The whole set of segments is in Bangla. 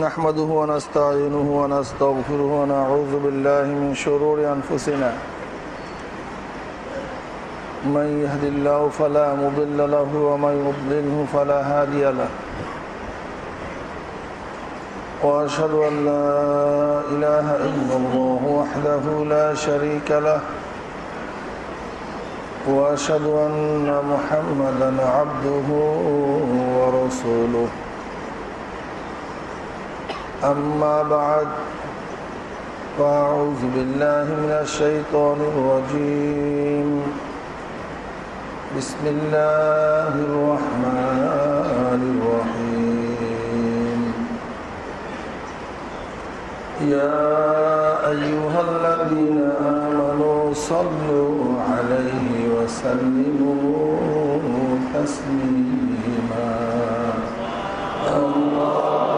نحمده ونستعينه ونستغفره ونعوذ بالله من شرور أنفسنا. من يهد الله فلا مضل له ومن يضلله فلا هادي له. وأشهد أن لا إله إلا الله وحده لا شريك له. وأشهد أن محمدا عبده ورسوله. أما بعد فأعوذ بالله من الشيطان الرجيم. بسم الله الرحمن الرحيم. يا أيها الذين آمنوا صلوا عليه وسلموا تسليما. أعوذ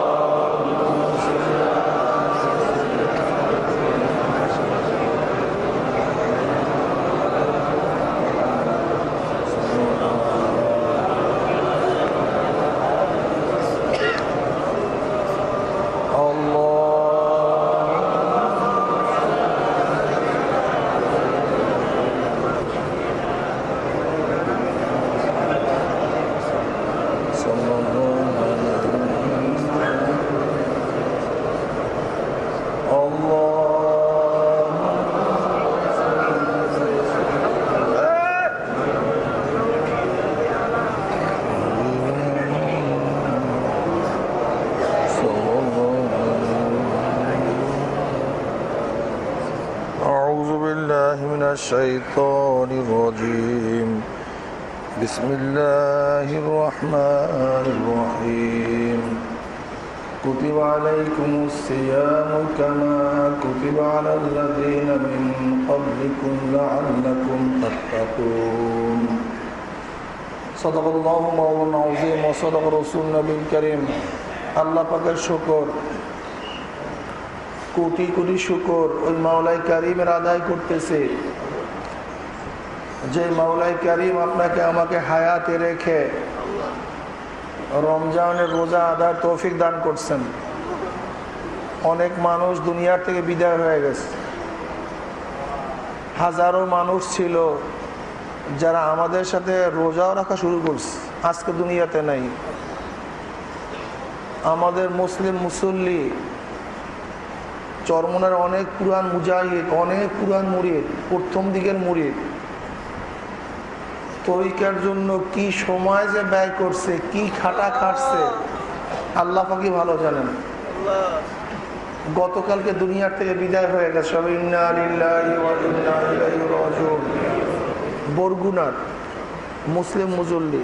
আল্লাহ শুকর, কোটি কোটি শুকর ওই মাওলাই কারিমের আদায় যে মাওলাই কারিম আপনাকে আমাকে হায়াতে রেখে রমজানের রোজা আদার তৌফিক দান করছেন। অনেক মানুষ দুনিয়ার থেকে বিদায় হয়ে গেছে। হাজারো মানুষ ছিল যারা আমাদের সাথে রোজাও রাখা শুরু করছে, আজকে দুনিয়াতে নাই। আমাদের মুসলিম মুসল্লি, চরমনের অনেক পুরান মুজাহিদ, অনেক পুরান মুরিদ, প্রথম দিকের মুরিদ। তরিকার জন্য কি সময় যে ব্যয় করছে, কি খাটা খাটছে, আল্লাহ পাকি ভালো জানেন। গতকালকে দুনিয়ার থেকে বিদায় হয়ে গেছে। বরগুনার মুসলিম মুজল্লি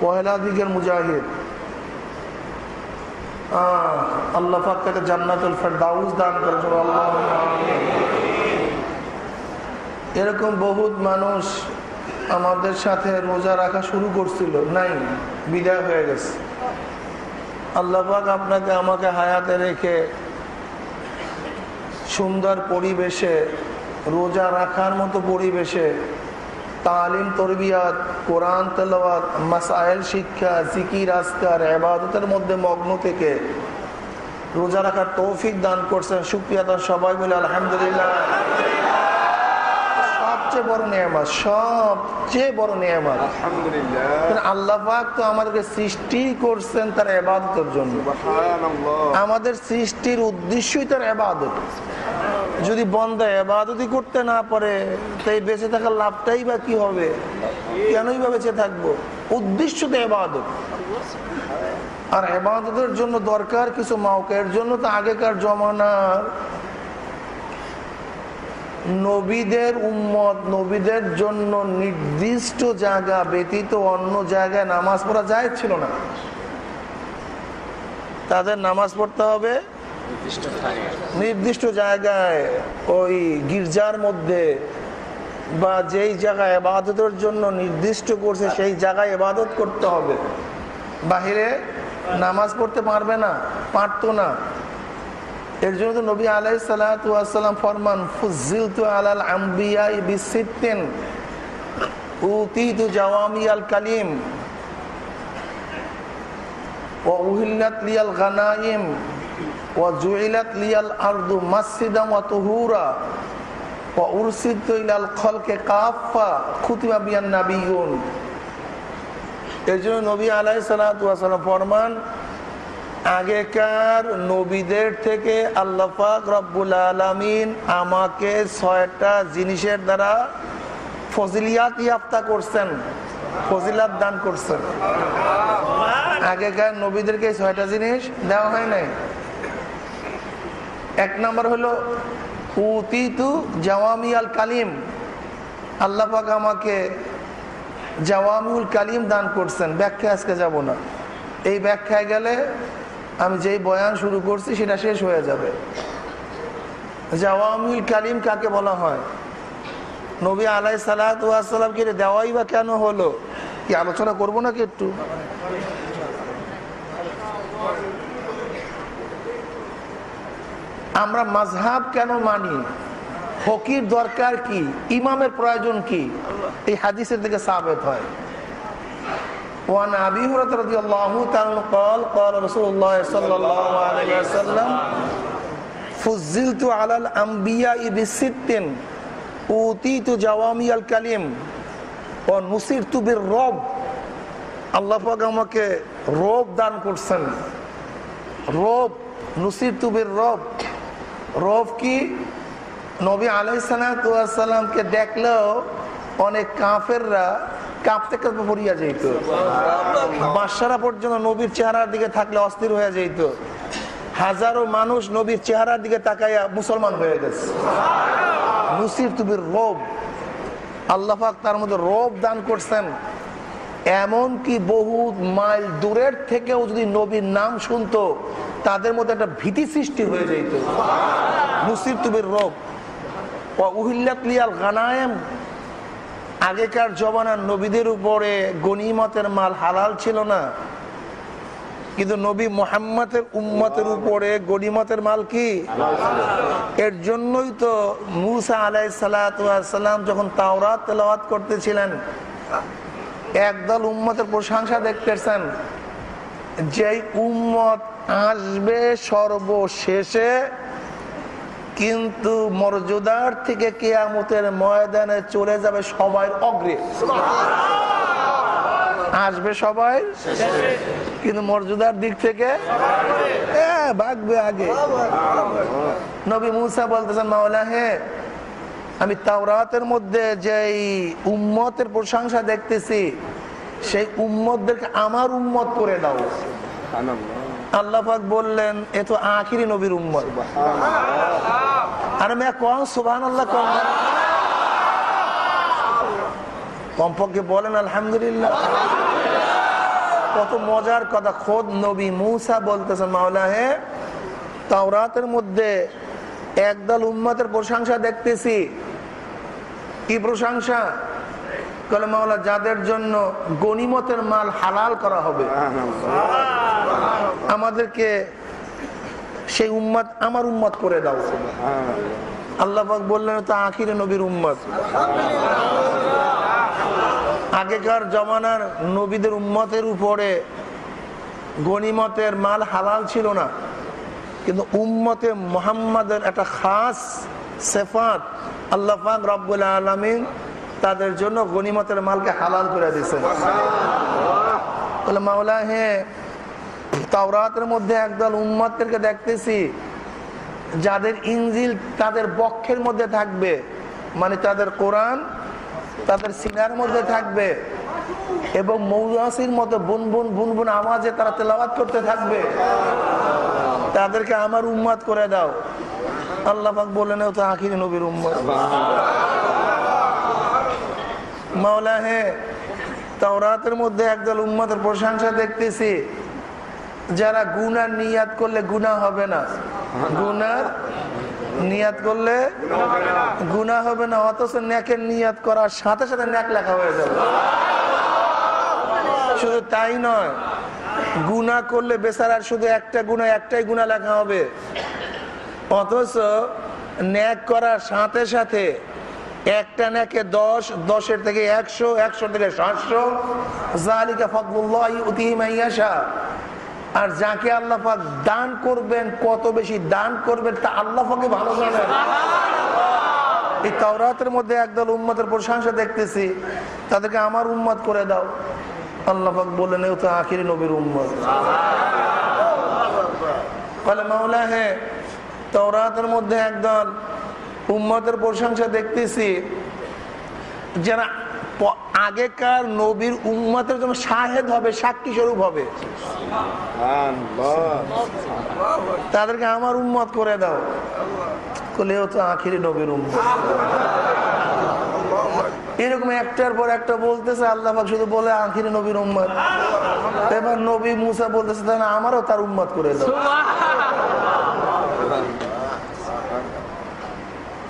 পয়লা দিকের মুজাহিদ। আল্লাহ পাক তাকে জান্নাতুল ফেরদাউস দান করে সবাই আল্লাহ এরকম বহুত মানুষ আমাদের সাথে রোজা রাখা শুরু করছিল, নাই, বিদায় হয়ে গেছে। আল্লাহ পাক আপনাকে, আমাকে হায়াতে রেখে সুন্দর পরিবেশে, রোজা রাখার মতো পরিবেশে তালিম, তরবিয়াত, কোরআন, তেলাওয়াত মাসাইল শিক্ষা, জিকির, আজকার এবাদতের মধ্যে মগ্ন থেকে রোজা রাখার তৌফিক দান করছেন। সুপ্রিয়া সবাই মিলে আলহামদুলিল্লাহ। সবচেয়ে বড় নিয়ামত সবচেয়ে বড় নিয়ামত। আল্লাহ পাক তো আমাদেরকে সৃষ্টি করছেন তার এবাদতের জন্য। আমাদের সৃষ্টির উদ্দেশ্যই তার এবাদত যদি বন্ধ এবাদতই করতে না পারে তাই বেঁচে থাকার লাভটাই বা কি হবে? কেনই বা বেঁচে থাকব? উদ্দেশ্য তো এবাদত আর এবাদতের জন্য দরকার কিছু মাওকের জন্য তো আগেকার জমানার নবীদের উম্মত, নবীদের জন্য নির্দিষ্ট জায়গা ব্যতীত অন্য জায়গায় নামাজ পড়া যায় ছিল না। তাদের নামাজ পড়তে হবে নির্দিষ্ট জায়গায়, ওই গির্জার মধ্যে, বা যেই জায়গায় এবাদতের জন্য নির্দিষ্ট করছে, সেই জায়গায় এবাদত করতে হবে। বাহিরে নামাজ পড়তে পারবে না, পারতো না। এর জন্য নবী আলাই সালাম ফরমান ফুজিল তু আলাল আম্বিয়া বিসিদ্দিন উতি তু জাওয়ামি আল কালিম গানাইম ও জুইলাত লিয়াল আরদু মাসিদাম ও তুহুরা ও উরসিদ ইলাল খলকে কাফা খুতিমা বিয়ান নাবিগুন এই জন্য নবী আলাই সালাম ফরমান আগেকার নবীদের থেকে আল্লাপাক রব্বুল আলমিন আমাকে ছয়টা জিনিসের দ্বারা ফজিলিয়াত ইয়াফতা করছেন, ফজিলাত দান করছেন। আগেকার নবীদেরকে ছয়টা জিনিস দেওয়া হয় নাই। এক নম্বর হলো, উতিতু জাওয়ামি আল কালিম আল্লাপাক আমাকে জাওয়ামিউল কালিম দান করছেন। ব্যাখ্যা আজকে যাব না। এই ব্যাখ্যায় গেলে আমি যেই বয়ান শুরু করছি, সেটা শেষ হয়ে যাবে। জাওয়ামিউল কালিম কাকে বলা হয়? নবী আলাই সালাতামকে দেওয়াই বা কেন হলো? কি আলোচনা করব নাকি একটু? আমরা মাঝহাব কেন মানি? ফকির দরকার কি? ইমামের প্রয়োজন কি? এই হাদিসের দিকে সাবেত হয়। وعن ابي هريره رضي الله تعالى قال قال رسول الله صلى الله عليه وسلم فضلت على الانبياء بست اوتيت جوامع الكلم ونصرت بالرب আল্লাহ পাক আমাকে রব দান করছেন রব নুসির তুবির রব রব কি নবী আলাইসালামকে দেখলেও অনেক কাফেররা কাঁপতে কাঁপতে পড়িয়া যেত বাসারা পর্যন্ত নবীর চেহারার দিকে থাকলে অস্থির হয়ে যেত হাজারো মানুষ নবীর চেহারার দিকে তাকাইয়া মুসলমান হয়ে গেছে। নুসির তুবির রব। আল্লাহাক তার মধ্যে রব দান করছেন। এমন কি বহু মাইল দূরের থেকেও যদি নবীর নাম শুনতো, তাদের মধ্যে একটা ভীতি সৃষ্টি হয়ে যেত নুসির তুবির রব। উহিল্লাত লিয়াল গানায়েম। আগেকার জমানার নবীদের উপরে গনিমতের মাল হালাল ছিল না। কিন্তু নবী মোহাম্মতের উম্মতের উপরে গনিমতের মাল কি? এর জন্যই তো মুসা আলাই সালাম যখন তাওরাত তেলাওয়াত করতেছিলেন একদল উম্মতের প্রশংসা দেখতেছেন যেই উম্মত আসবে সর্বশেষে কিন্তু মর্যাদার থেকে কেয়ামতের ময়দানে চলে যাবে সবাই অগ্রে। আসবে সবাই? কিন্তু মর্যাদার দিক থেকে? ভাগবে আগে। নবী মুসা বলতেছেন মাওলা হে আমি তাওরাতের মধ্যে যে উম্মতের প্রশংসা দেখতেছি সেই উম্মতদেরকে আমার উম্মত করে দাও। আল্লাহাক বললেন, এ তো আখিরি নবীর উম্মত। আর মেয়া, কম সুবাহ আল্লাহ কম। কমপক্ষে বলেন, আলহামদুলিল্লাহ। কত মজার কথা, খোদ নবী মুসা বলতেছেন মাওলা হে তাওরাতের মধ্যে একদল উম্মতের প্রশংসা দেখতেছি। কি প্রশংসা? কলে মাওলা, যাদের জন্য মাল হালাল করা হবে, আমাদেরকে সেই উম্মত আমার উম্মত করে দাও। বললেন নবীর উম্মত। আগেকার জমানার নবীদের উম্মতের উপরে গনিমতের মাল হালাল ছিল না। কিন্তু উম্মতে মোহাম্মদের একটা খাস সেফাত আল্লাহ রব্বুল আলমিন তাদের জন্য গনিমতের মালকে হালাল করে দিছে। মাওলা, হে তাওরাতের মধ্যে একদল উম্মতদেরকে দেখতেছি, যাদের ইঞ্জিল তাদের বক্ষের মধ্যে থাকবে মানে তাদের কোরআন, তাদের সিনার মধ্যে থাকবে এবং মৌজাসির মতো বুন বুন বুন বুন আওয়াজে তারা তেলাবাদ করতে থাকবে। তাদেরকে আমার উম্মাদ করে দাও। আল্লাহ বলে, নেও তো আখিরি নবীর উম্মত। মাওলা হে। তাওরাতের মধ্যে একদল উম্মতের প্রশংসা দেখতেছি। যারা গুনার নিয়াত করলে গুনা হবে না। গুনার নিয়াত করলে গুনা হবে না, অথচ ন্যাকের নিয়াত করার সাথে সাথে ন্যাক লেখা হয়ে যাবে। শুধু তাই নয় গুনা করলে বেচারার শুধু একটা গুণা একটাই গুণা লেখা হবে। অথচ ন্যাক করার সাথে সাথে একটা নাকে দশ, দশের থেকে একশো একশো থেকে সাতশো। জালিকা ফকবুল্লাহ আর যাকে আল্লাহ দান করবেন, কত বেশি দান করবেন, তা আল্লাহ ভালো জানেন। এই তাওরাতের মধ্যে একদল উম্মতের প্রশংসা দেখতেছি। তাদেরকে আমার উম্মত করে দাও। আল্লাহ পাক বললেন এও তো আখিরি নবীর উম্মত। বলে মাওলা হে তাওরাতের মধ্যে একদল উম্মতের প্রশংসা দেখতেছি যারা আগেকার নবীর উম্মতের জন্য শাহেদ হবে সাক্ষী স্বরূপ হবে। তাদেরকে আমার উম্মত করে দাও। কলেও তো আখিরি নবীর উম্মত। এরকম একটার পর একটা বলতেছে আল্লাহ শুধু বলে আখিরি নবীর উম্মত। এবার নবী মুসা বলতেছে তাহলে আমারও তার উম্মত করে দাও।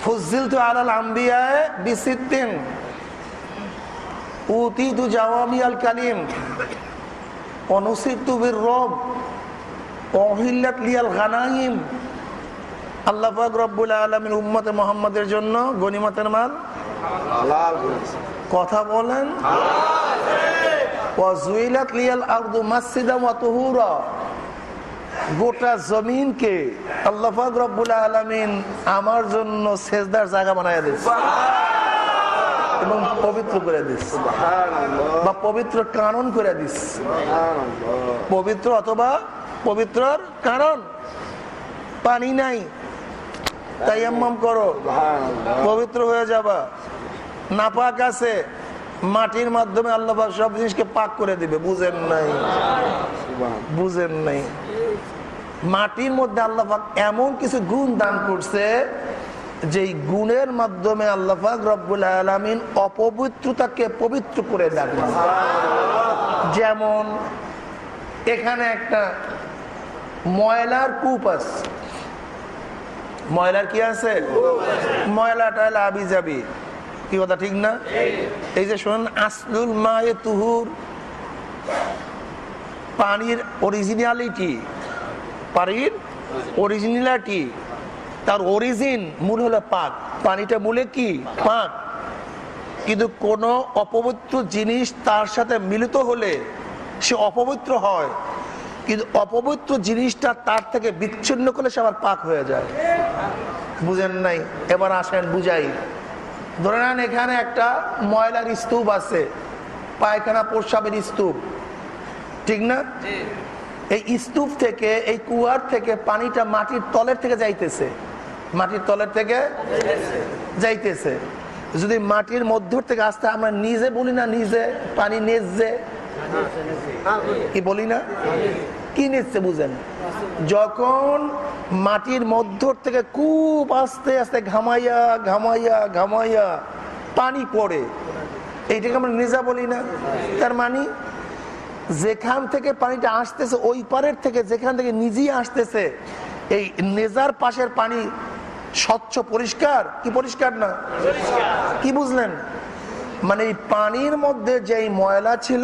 ফুজিল তো আলাল আম্বিয়ায় বিসিদ্দিন। উতিতু জাওয়ামি আল কালিম। অনুসিতু বির রব। অহিল্লাত লিয়াল গানাইম। আল্লাহ পাক রব্বুল আলামিন উম্মতে মুহাম্মাদের জন্য গনিমতের মাল। কথা বলেন। ওয়াজুইলাত লিয়াল আরদু মাসজিদা ওয়া তুহুরা। গোটা জমিনকে আল্লাহ পাক রব্বুল আলামিন আমার জন্য সেজদার জায়গা বানায় দিয়েছে। এবং পবিত্র করে দিচ্ছে বা পবিত্র কারণ করে দিচ্ছে পবিত্র অথবা পবিত্রর কারণ। পানি নাই। তাই করো। পবিত্র হয়ে যাবা। নাপাক আছে। মাটির মাধ্যমে আল্লাহ সব জিনিসকে পাক করে দিবে, বুঝেন নাই? বুঝেন নাই? মাটির মধ্যে আল্লাহ এমন কিছু গুণ দান করছে, যেই গুণের মাধ্যমে আল্লাহ পাক রব্বুল আলামিন অপবিত্রতাকে পবিত্র করে দেন। যেমন, এখানে একটা ময়লার কূপ আছে। ময়লার কি আছে? ময়লা টয়লা আবি যাবি কি কথা, ঠিক না? এই যে শোনেন, আসলুল মায়ে তুহুর পানির অরিজিনালিটি পানির অরিজিনালিটি তার অরিজিন মূল হলো পাক। পানিটা মূলে কি? পাক। কিন্তু কোন অপবিত্র জিনিস তার সাথে মিলিত হলে সে অপবিত্র হয়। কিন্তু অপবিত্র জিনিসটা তার থেকে বিচ্ছিন্ন করলে সে আবার পাক হয়ে যায়। বুঝেন নাই? এবার আসেন, বুঝাই। ধরে নেন এখানে একটা ময়লার স্তূপ আছে পায়খানা প্রস্রাবের স্তূপ। ঠিক না? এই স্তূপ থেকে এই কুয়ার থেকে পানিটা মাটির তলের থেকে যাইতেছে। মাটির তলের থেকে যাইতেছে। যদি মাটির মধ্য থেকে আসতে আমরা নিজে বলি না নিজে পানি নেচে কি বলি না? কি নিচ্ছে বুঝেন? যখন মাটির মধ্য থেকে খুব আস্তে আস্তে ঘামাইয়া ঘামাইয়া ঘামাইয়া পানি পড়ে, এইটাকে আমরা নিজা বলি না। তার মানে যেখান থেকে পানিটা আসতেছে, ওই পারের থেকে যেখান থেকে নিজেই আসতেছে, এই নেজার পাশের পানি স্বচ্ছ, পরিষ্কার? কি পরিষ্কার না? কি বুঝলেন? মানে এই পানির মধ্যে যেই ময়লা ছিল,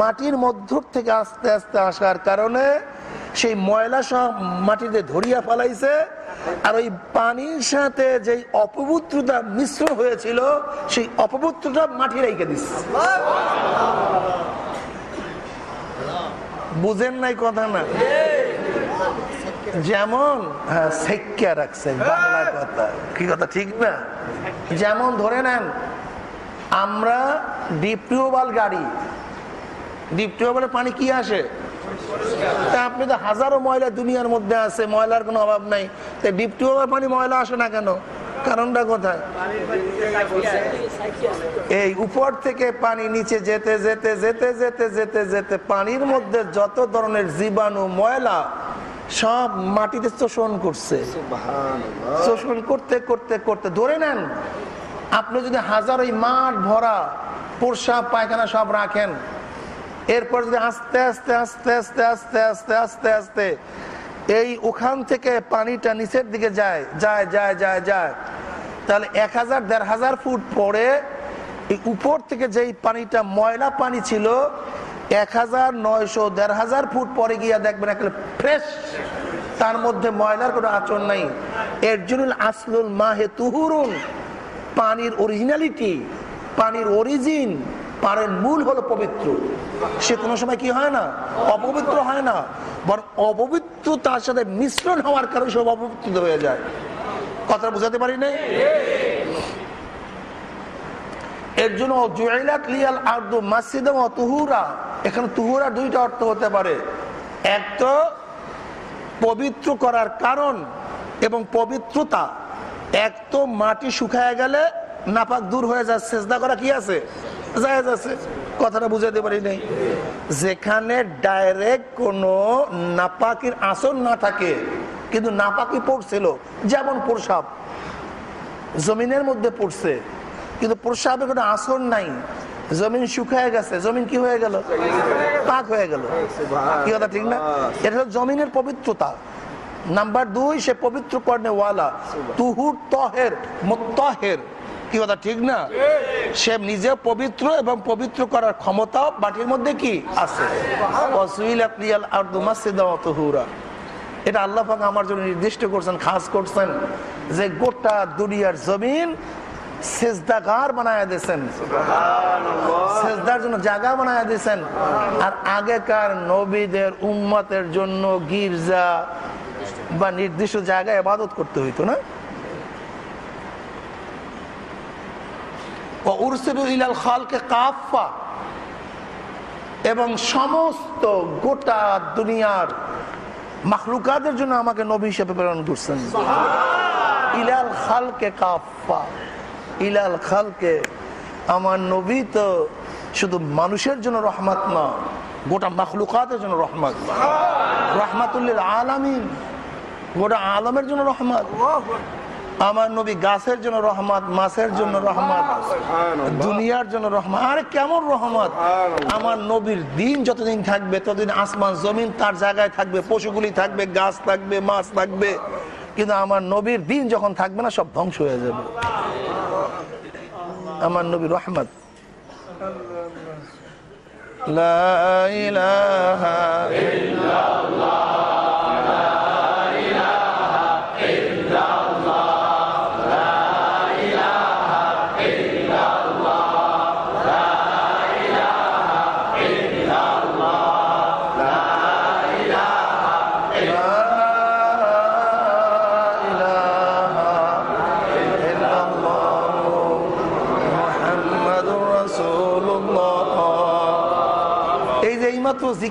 মাটির মধ্য থেকে আস্তে আস্তে আসার কারণে সেই ময়লা সব মাটিতে ধরিয়া ফেলাইছে। আর ওই পানির সাথে যেই অপবিত্রতা মিশ্র হয়েছিল, সেই অপবিত্রতা মাটি রেখে দিচ্ছে বুঝেন নাই কথা না? যেমন হ্যাঁ রাখছে, বাংলা কথা। কি কথা, ঠিক না? যেমন, ধরে নেন, আমরা ডিপ টিউবওয়েল গাড়ি, ডিপ টিউবওয়েলের পানি কি আসে? তা আপনি তো হাজারো ময়লা দুনিয়ার মধ্যে আছে ময়লার কোনো অভাব নাই। তো ডিপ টিউবওয়েল পানি ময়লা আসে না কেন? কারণটা কোথায়? এই উপর থেকে পানি নিচে যেতে যেতে যেতে যেতে যেতে যেতে পানির মধ্যে যত ধরনের জীবাণু ময়লা সব মাটিতে শোষণ করছে। শোষণ করতে করতে করতে ধরে নেন আপনি যদি হাজার ওই মাঠ ভরা পোরসাব পায়খানা সব রাখেন এরপর যদি আস্তে আস্তে আস্তে আস্তে আস্তে আস্তে আস্তে আস্তে, এই ওখান থেকে পানিটা নিচের দিকে যায় যায় যায় যায় যায়, তাহলে এক হাজার, দেড় হাজার ফুট পরে এই উপর থেকে যেই পানিটা ময়লা পানি ছিল, এক হাজার নয়শো, দেড় হাজার ফুট পরে গিয়া দেখবেন একটা ফ্রেশ, তার মধ্যে ময়লার কোনো আচরণ নাই। এর জন্য আসলুল মাহে তুহুরুন, পানির অরিজিনালিটি পানির অরিজিন পারের মূল হলো পবিত্র। সে কোনো সময় কি হয় না? অপবিত্র হয় না। বরং অপবিত্র তার সাথে মিশ্রণ হওয়ার কারণে সব অপবিত্র হয়ে যায়। কথা বুঝাতে পারি নাই? এর জন্য তুহুরা। এখানে তুহুরা দুইটা অর্থ হতে পারে। এক তো পবিত্র করার কারণ এবং পবিত্রতা। এক তো মাটি শুকায় গেলে নাপাক দূর হয়ে যায়। চেষ্টা করা কি আছে? জায়েজ আছে কথাটা বুঝাতে পারি নাই। যেখানে ডাইরেক্ট কোনো নাপাকির আসন না থাকে কিন্তু নাপাকি পড়ছিল যেমন প্রসাব জমিনের মধ্যে পড়ছে কিন্তু প্রসাবের কোনো আসন নাই। জমিন শুকায় গেছে জমিন কি হয়ে গেল? পাক হয়ে গেল। কি কথা ঠিক না? এটা হলো জমিনের পবিত্রতা। নাম্বার দুই সে পবিত্র কর্ণে ওয়ালা তুহুর তহের মুত্তাহের। কি কথা ঠিক না? সে নিজে পবিত্র এবং পবিত্র করার ক্ষমতা বাটির মধ্যে কি? আছে। এটা আল্লাহ পাক আমার জন্য নির্দিষ্ট করছেন খাস করছেন যে গোটা দুনিয়ার জমিন সেজদাগার বানায় দিয়েছেন। সেজদার জন্য জায়গা বানায় দিয়েছেন। আর আগেকার নবীদের উম্মতের জন্য গির্জা বা নির্দিষ্ট জায়গায় আবাদত করতে হইতো না? ও উরসিলু ইলাল খালকে কাফা এবং সমস্ত গোটা দুনিয়ার মাখলুকাদের জন্য আমাকে নবী হিসেবে প্রেরণ করছেন। ইলাল খালকে কাফা ইলাল খালকে আমার নবী তো শুধু মানুষের জন্য রহমত না গোটা মাখলুকাতের জন্য রহমত। রহমাতুল্লিল আলামিন গোটা আলমের জন্য রহমত। আমার নবী গাছের জন্য রহমত মাছের জন্য রহমত দুনিয়ার জন্য রহমত। আর কেমন রহমত? আমার নবীর দিন যতদিন থাকবে ততদিন আসমান জমিন তার জায়গায় থাকবে পশুগুলি থাকবে গাছ থাকবে মাছ থাকবে। কিন্তু আমার নবীর দিন যখন থাকবে না সব ধ্বংস হয়ে যাবে। আমার নবী রহমত। লা ইলাহা এই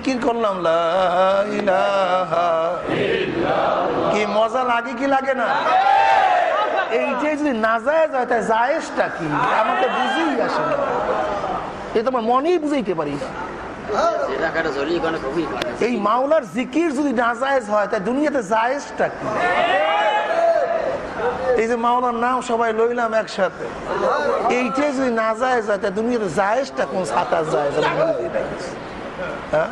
জিকির করলাম কি মজা লাগে কি লাগে না? এইটাই যদি না যায় যায় তাই জায়েজটা কি? আমাকে বুঝেই আসে না। এ তোমার মনেই বুঝাইতে পারি না। এই মাওলার জিকির যদি না জায়েজ হয় তাই দুনিয়াতে জায়েজটা কি? এই যে মাওলার নাম সবাই লইলাম একসাথে। এইটাই যদি না যায় যায় দুনিয়াতে জায়েজটা কোন সাতা যায় হ্যাঁ?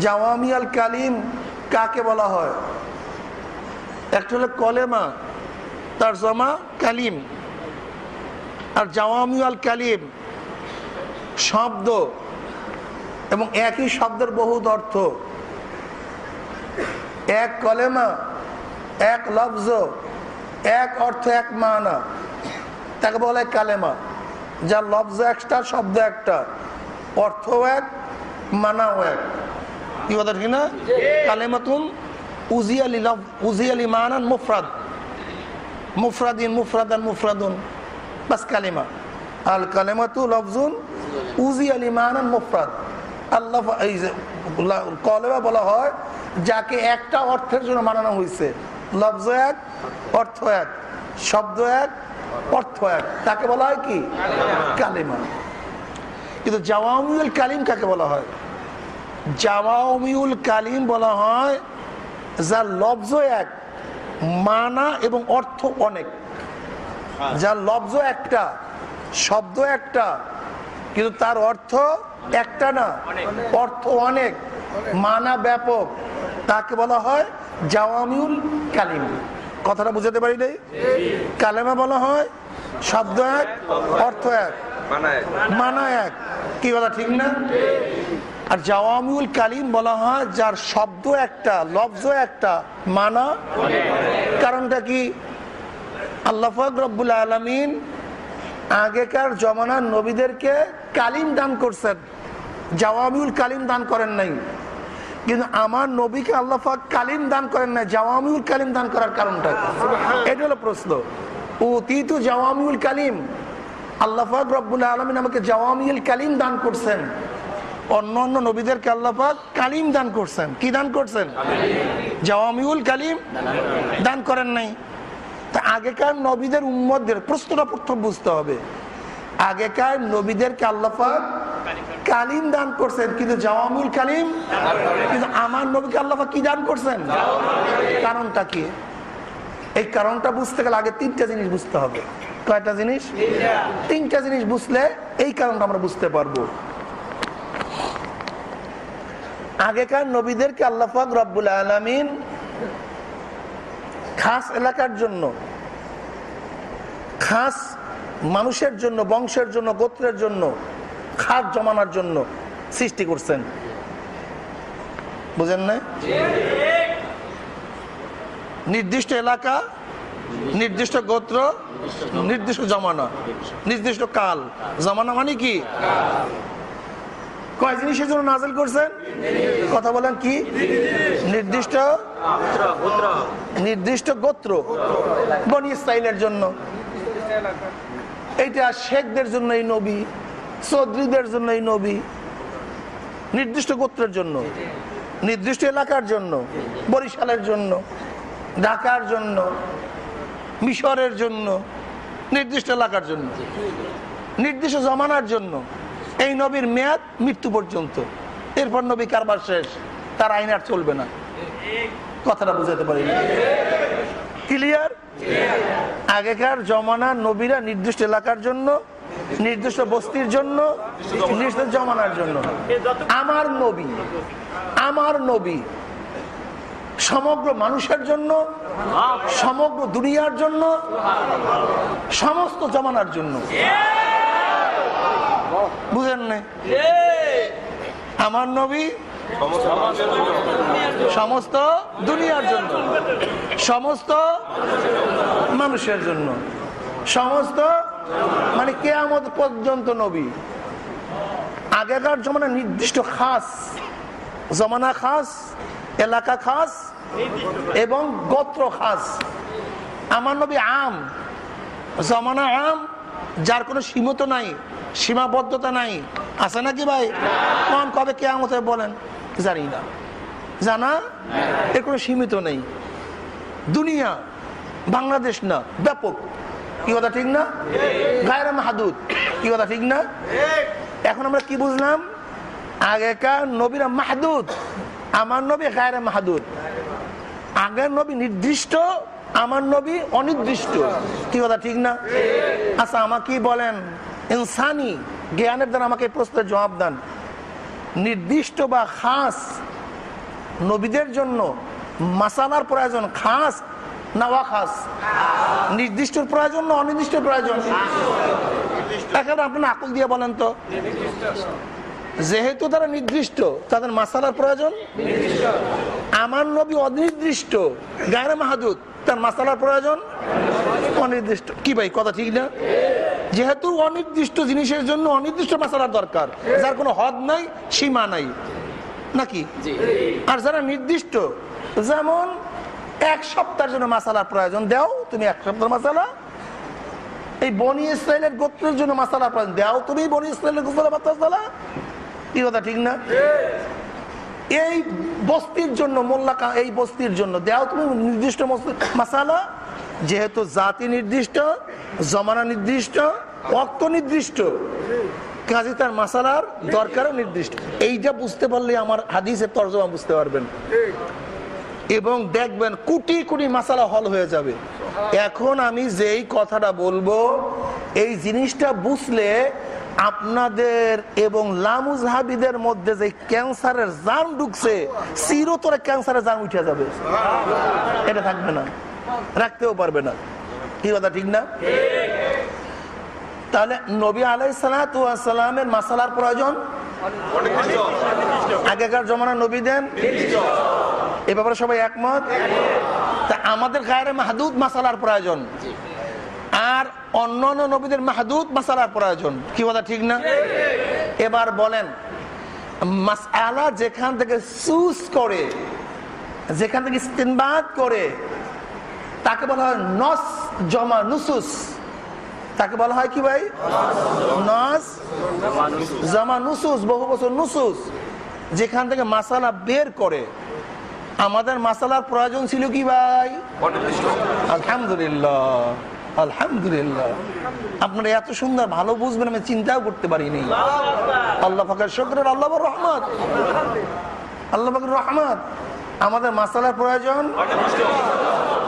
জাওয়ামি কালিম কাকে বলা হয়? একটা হলো কলেমা, তার জমা কালিম। আর জাওয়ামি কালিম শব্দ এবং একই শব্দের বহুত অর্থ। এক কলেমা, এক লফজ, এক অর্থ, এক মানা। তাকে বলে কালেমা। যার লফজ একটা, শব্দ একটা। অর্থ এক, মানাও এক। উজিয়ালি মুফরাদ। মুফরাদিন, মুফরাদান বাস কালেমা। আল লফজুন মুফরাদ। আল্লাহ বলা হয়, যাকে একটা অর্থের জন্য মানানো হয়েছে লফজ এক, অর্থ এক। শব্দ এক, অর্থ এক। তাকে বলা হয় কি? কালিমা। কিন্তু জাওয়ামিউল কালিম কাকে বলা হয়? জাওয়ামিউল কালিম বলা হয় যার লব্জ এক মানা এবং অর্থ অনেক। যার লব্জ একটা শব্দ একটা কিন্তু তার অর্থ একটা না অর্থ অনেক মানা ব্যাপক। তাকে বলা হয় জাওয়ামিউল কালিম। কথাটা বুঝাতে পারি নাই? কালেমা বলা হয় শব্দ এক অর্থ এক মানা এক। কি বলা ঠিক না? আর জাওয়ামিউল কালিম বলা হয় যার শব্দ একটা লব্জ একটা মানা। কারণটা কি? আল্লাহ রব্বুল আলমিন আগেকার জমানার নবীদেরকে কালিম দান করছেন। জাওয়ামিউল কালিম দান করেন নাই। কিন্তু আমার নবীকে আল্লাহ কালিম দান করেন না জাওয়ামিউল কালিম দান করার কারণটা এটা হলো প্রশ্ন। ও তিতু জাওয়ামিউল কালিম। আল্লাহ রব্বুল আলমিন আমাকে জাওয়ামিউল কালিম দান করছেন। অন্য অন্য নবীদেরকে আল্লাহ কালিম দান করছেন। কি দান করছেন? জাওয়ামিউল কালিম দান করেন নাই। তা আগেকার নবীদের উম্মদের প্রশ্নটা প্রথম বুঝতে হবে। আগেকার নবীদেরকে আল্লাফাক কালিম দান করছেন, কিন্তু জাওয়ামুল কালিম কিন্তু আমার নবীকে আল্লাফা কি দান করছেন? কারণটা কি? এই কারণটা বুঝতে গেলে আগে তিনটা জিনিস বুঝতে হবে। কয়টা জিনিস? তিনটা জিনিস বুঝলে এই কারণটা আমরা বুঝতে পারব। আগেকার নবীদেরকে আল্লাহাক রব্বুল আলমিন খাস এলাকার জন্য, খাস মানুষের জন্য, বংশের জন্য, গোত্রের জন্য, খাস জমানার জন্য সৃষ্টি করছেন। বুঝেন না নির্দিষ্ট এলাকা, নির্দিষ্ট গোত্র, নির্দিষ্ট জমানা, নির্দিষ্ট কাল। জমানা মানে কি? কয় জিনিসের জন্য নাজেল করছেন? কথা বলেন কি? নির্দিষ্ট? নির্দিষ্ট গোত্র। বনি স্টাইলের জন্য। এইটা শেখদের জন্য এই নবী, চৌধুরীদের জন্য এই নবী। নির্দিষ্ট গোত্রের জন্য। নির্দিষ্ট এলাকার জন্য। বরিশালের জন্য। ঢাকার জন্য। মিশরের জন্য। নির্দিষ্ট এলাকার জন্য। নির্দিষ্ট জমানার জন্য। এই নবীর মেয়াদ মৃত্যু পর্যন্ত। এরপর নবী কারবার শেষ। তার আইন আর চলবে না। কথাটা বুঝাতে পারি ক্লিয়ার আগেকার জমানা নবীরা নির্দিষ্ট এলাকার জন্য, নির্দিষ্ট বস্তির জন্য, নির্দিষ্ট জমানার জন্য। আমার নবী আমার নবী সমগ্র মানুষের জন্য, সমগ্র দুনিয়ার জন্য, সমস্ত জমানার জন্য। বুঝেন নাই? আমার নবী সমস্ত দুনিয়ার জন্য, সমস্ত মানুষের জন্য, সমস্ত মানে কেয়ামত পর্যন্ত নবী। আগেকার জমানা নির্দিষ্ট খাস, জমানা খাস, এলাকা খাস এবং গোত্র খাস। আমার নবী আম, জমানা আম, যার কোনো সীমত নাই। সীমাবদ্ধতা নাই। আছে নাকি ভাই? কোন কবে কে আমতে বলেন? জানি না। জানা? এর কোনো সীমিত নেই। দুনিয়া, বাংলাদেশ না, ব্যাপক। কি কথা ঠিক না? গায়রা মাহাদুদ। কি কথা ঠিক না? এখন আমরা কি বুঝলাম? আগেকার নবীরা মাহাদুদ, আমার নবী গায়রা মাহাদুদ। আগের নবী নির্দিষ্ট, আমার নবী অনির্দিষ্ট। কি কথা ঠিক না? আচ্ছা আমাকে বলেন? ইনসানি জ্ঞানের দ্বারা আমাকে এই প্রশ্নের জবাব দেন। নির্দিষ্ট বা খাস নবীদের জন্য মাসালার প্রয়োজন খাস নাওয়া খাস নির্দিষ্ট প্রয়োজন না অনির্দিষ্ট প্রয়োজন? এখন আপনি আকুল দিয়ে বলেন তো। যেহেতু তারা নির্দিষ্ট তাদের মাসালার প্রয়োজন? আমার নবী অনির্দিষ্ট গায়ের মাহাদুদ তার মাসালার প্রয়োজন? অনির্দিষ্ট। কি ভাই কথা ঠিক না? যেহেতু অনির্দিষ্ট জিনিসের জন্য অনির্দিষ্ট মাসালার দরকার যার কোনো হদ নাই সীমা নাই। নাকি? আর যারা নির্দিষ্ট যেমন এক সপ্তাহের জন্য মাসালার প্রয়োজন দেও তুমি এক সপ্তাহ মাসালা। এই বনি ইসরায়েলের গোত্রের জন্য মাসালা প্রয়োজন দেও তুমি বনি ইসরায়েলের গোত্রের মাসালা। কি কথা ঠিক না? এই বস্তির জন্য, মোল্লা এই বস্তির জন্য, দেও তুমি নির্দিষ্ট মাসালা যেহেতু জাতি নির্দিষ্ট, জমানা নির্দিষ্ট অক্ত নির্দিষ্ট, কাজে তার মাসালার দরকারও নির্দিষ্ট। এইটা বুঝতে পারলে আমার হাদিসের তর্জমা বুঝতে পারবেন। এবং দেখবেন কোটি কোটি মাসালা হল হয়ে যাবে। এখন আমি যেই কথাটা বলব, এই জিনিসটা বুঝলে আপনাদের এবং লামুজহাবিদের মধ্যে যে ক্যান্সারের জাম ঢুকছে, চিরতরে ক্যান্সারের জাম উঠে যাবে। এটা থাকবে না। রাখতেও পারবে না। কি কথা, ঠিক না? তাহলে নবী আলাই সালামের মাসালার প্রয়োজন? আগেকার জমানা নবী দেন? এ ব্যাপারে সবাই একমত? তা আমাদের গায়ে মাহাদুদ মাসালার প্রয়োজন। আর অন্য অন্য নবীদের মাহাদুদ মাসালার প্রয়োজন। কি কথা ঠিক না? এবার বলেন মাসালা যেখান থেকে সুস করে যেখান থেকে ইস্তেনবাদ করে তাকে বলা হয় নস জমা নুসুস। তাকে বলা হয় কি ভাই? নস জমা নুসুস বহু বছর নুসুস। যেখান থেকে মাসালা বের করে আমাদের মাসালার প্রয়োজন ছিল কি ভাই? আলহামদুলিল্লাহ। আলহামদুলিল্লাহ। আপনারা এত সুন্দর, ভালো বুঝবেন, আমি চিন্তাও করতে পারিনি। আল্লাহ ফাকার শকরের, আল্লাহ রহমত। আল্লাহ ফাকর রহমত। আমাদের মাসালার প্রয়োজন?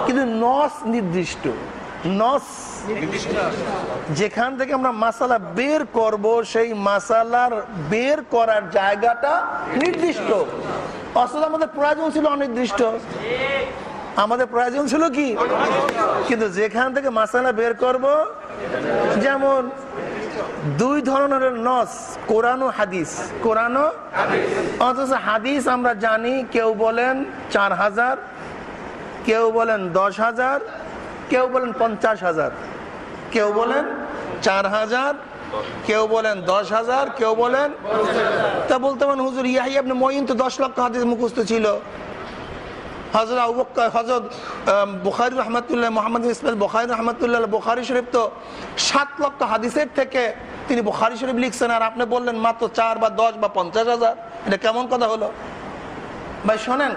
কিন্তু নস নির্দিষ্ট। নস যেখান থেকে আমরা মাসালা বের করব, সেই মাসালার বের করার জায়গাটা নির্দিষ্ট। অথচ আমাদের প্রয়োজন ছিল অনির্দিষ্ট। আমাদের প্রয়োজন ছিল কি? কিন্তু যেখান থেকে মাসালা বের করব, যেমন দুই ধরনের নস, কোরআন হাদিস। কোরআন অথচ হাদিস আমরা জানি, কেউ বলেন চার হাজার, কেউ বলেন দশ হাজার, কেউ বলেন পঞ্চাশ হাজার। কেউ বলেন চার হাজার, কেউ বলেন দশ হাজার, কেউ বলেন তা বলতে পারেন হুজুর ইয়াহি আপনি মঈন তো দশ লক্ষ হাদিস মুখস্থ ছিল। হজরত হজরত বুখারি রহমতুল্লাহ, মোহাম্মদ ইসমাইল, বুখারি রহমতুল্লাহ, বুখারি শরীফ তো সাত লক্ষ হাদিসের থেকে তিনি বুখারি শরীফ লিখছেন আর আপনি বললেন মাত্র চার বা দশ বা পঞ্চাশ হাজার। এটা কেমন কথা হলো? ভাই, শোনেন,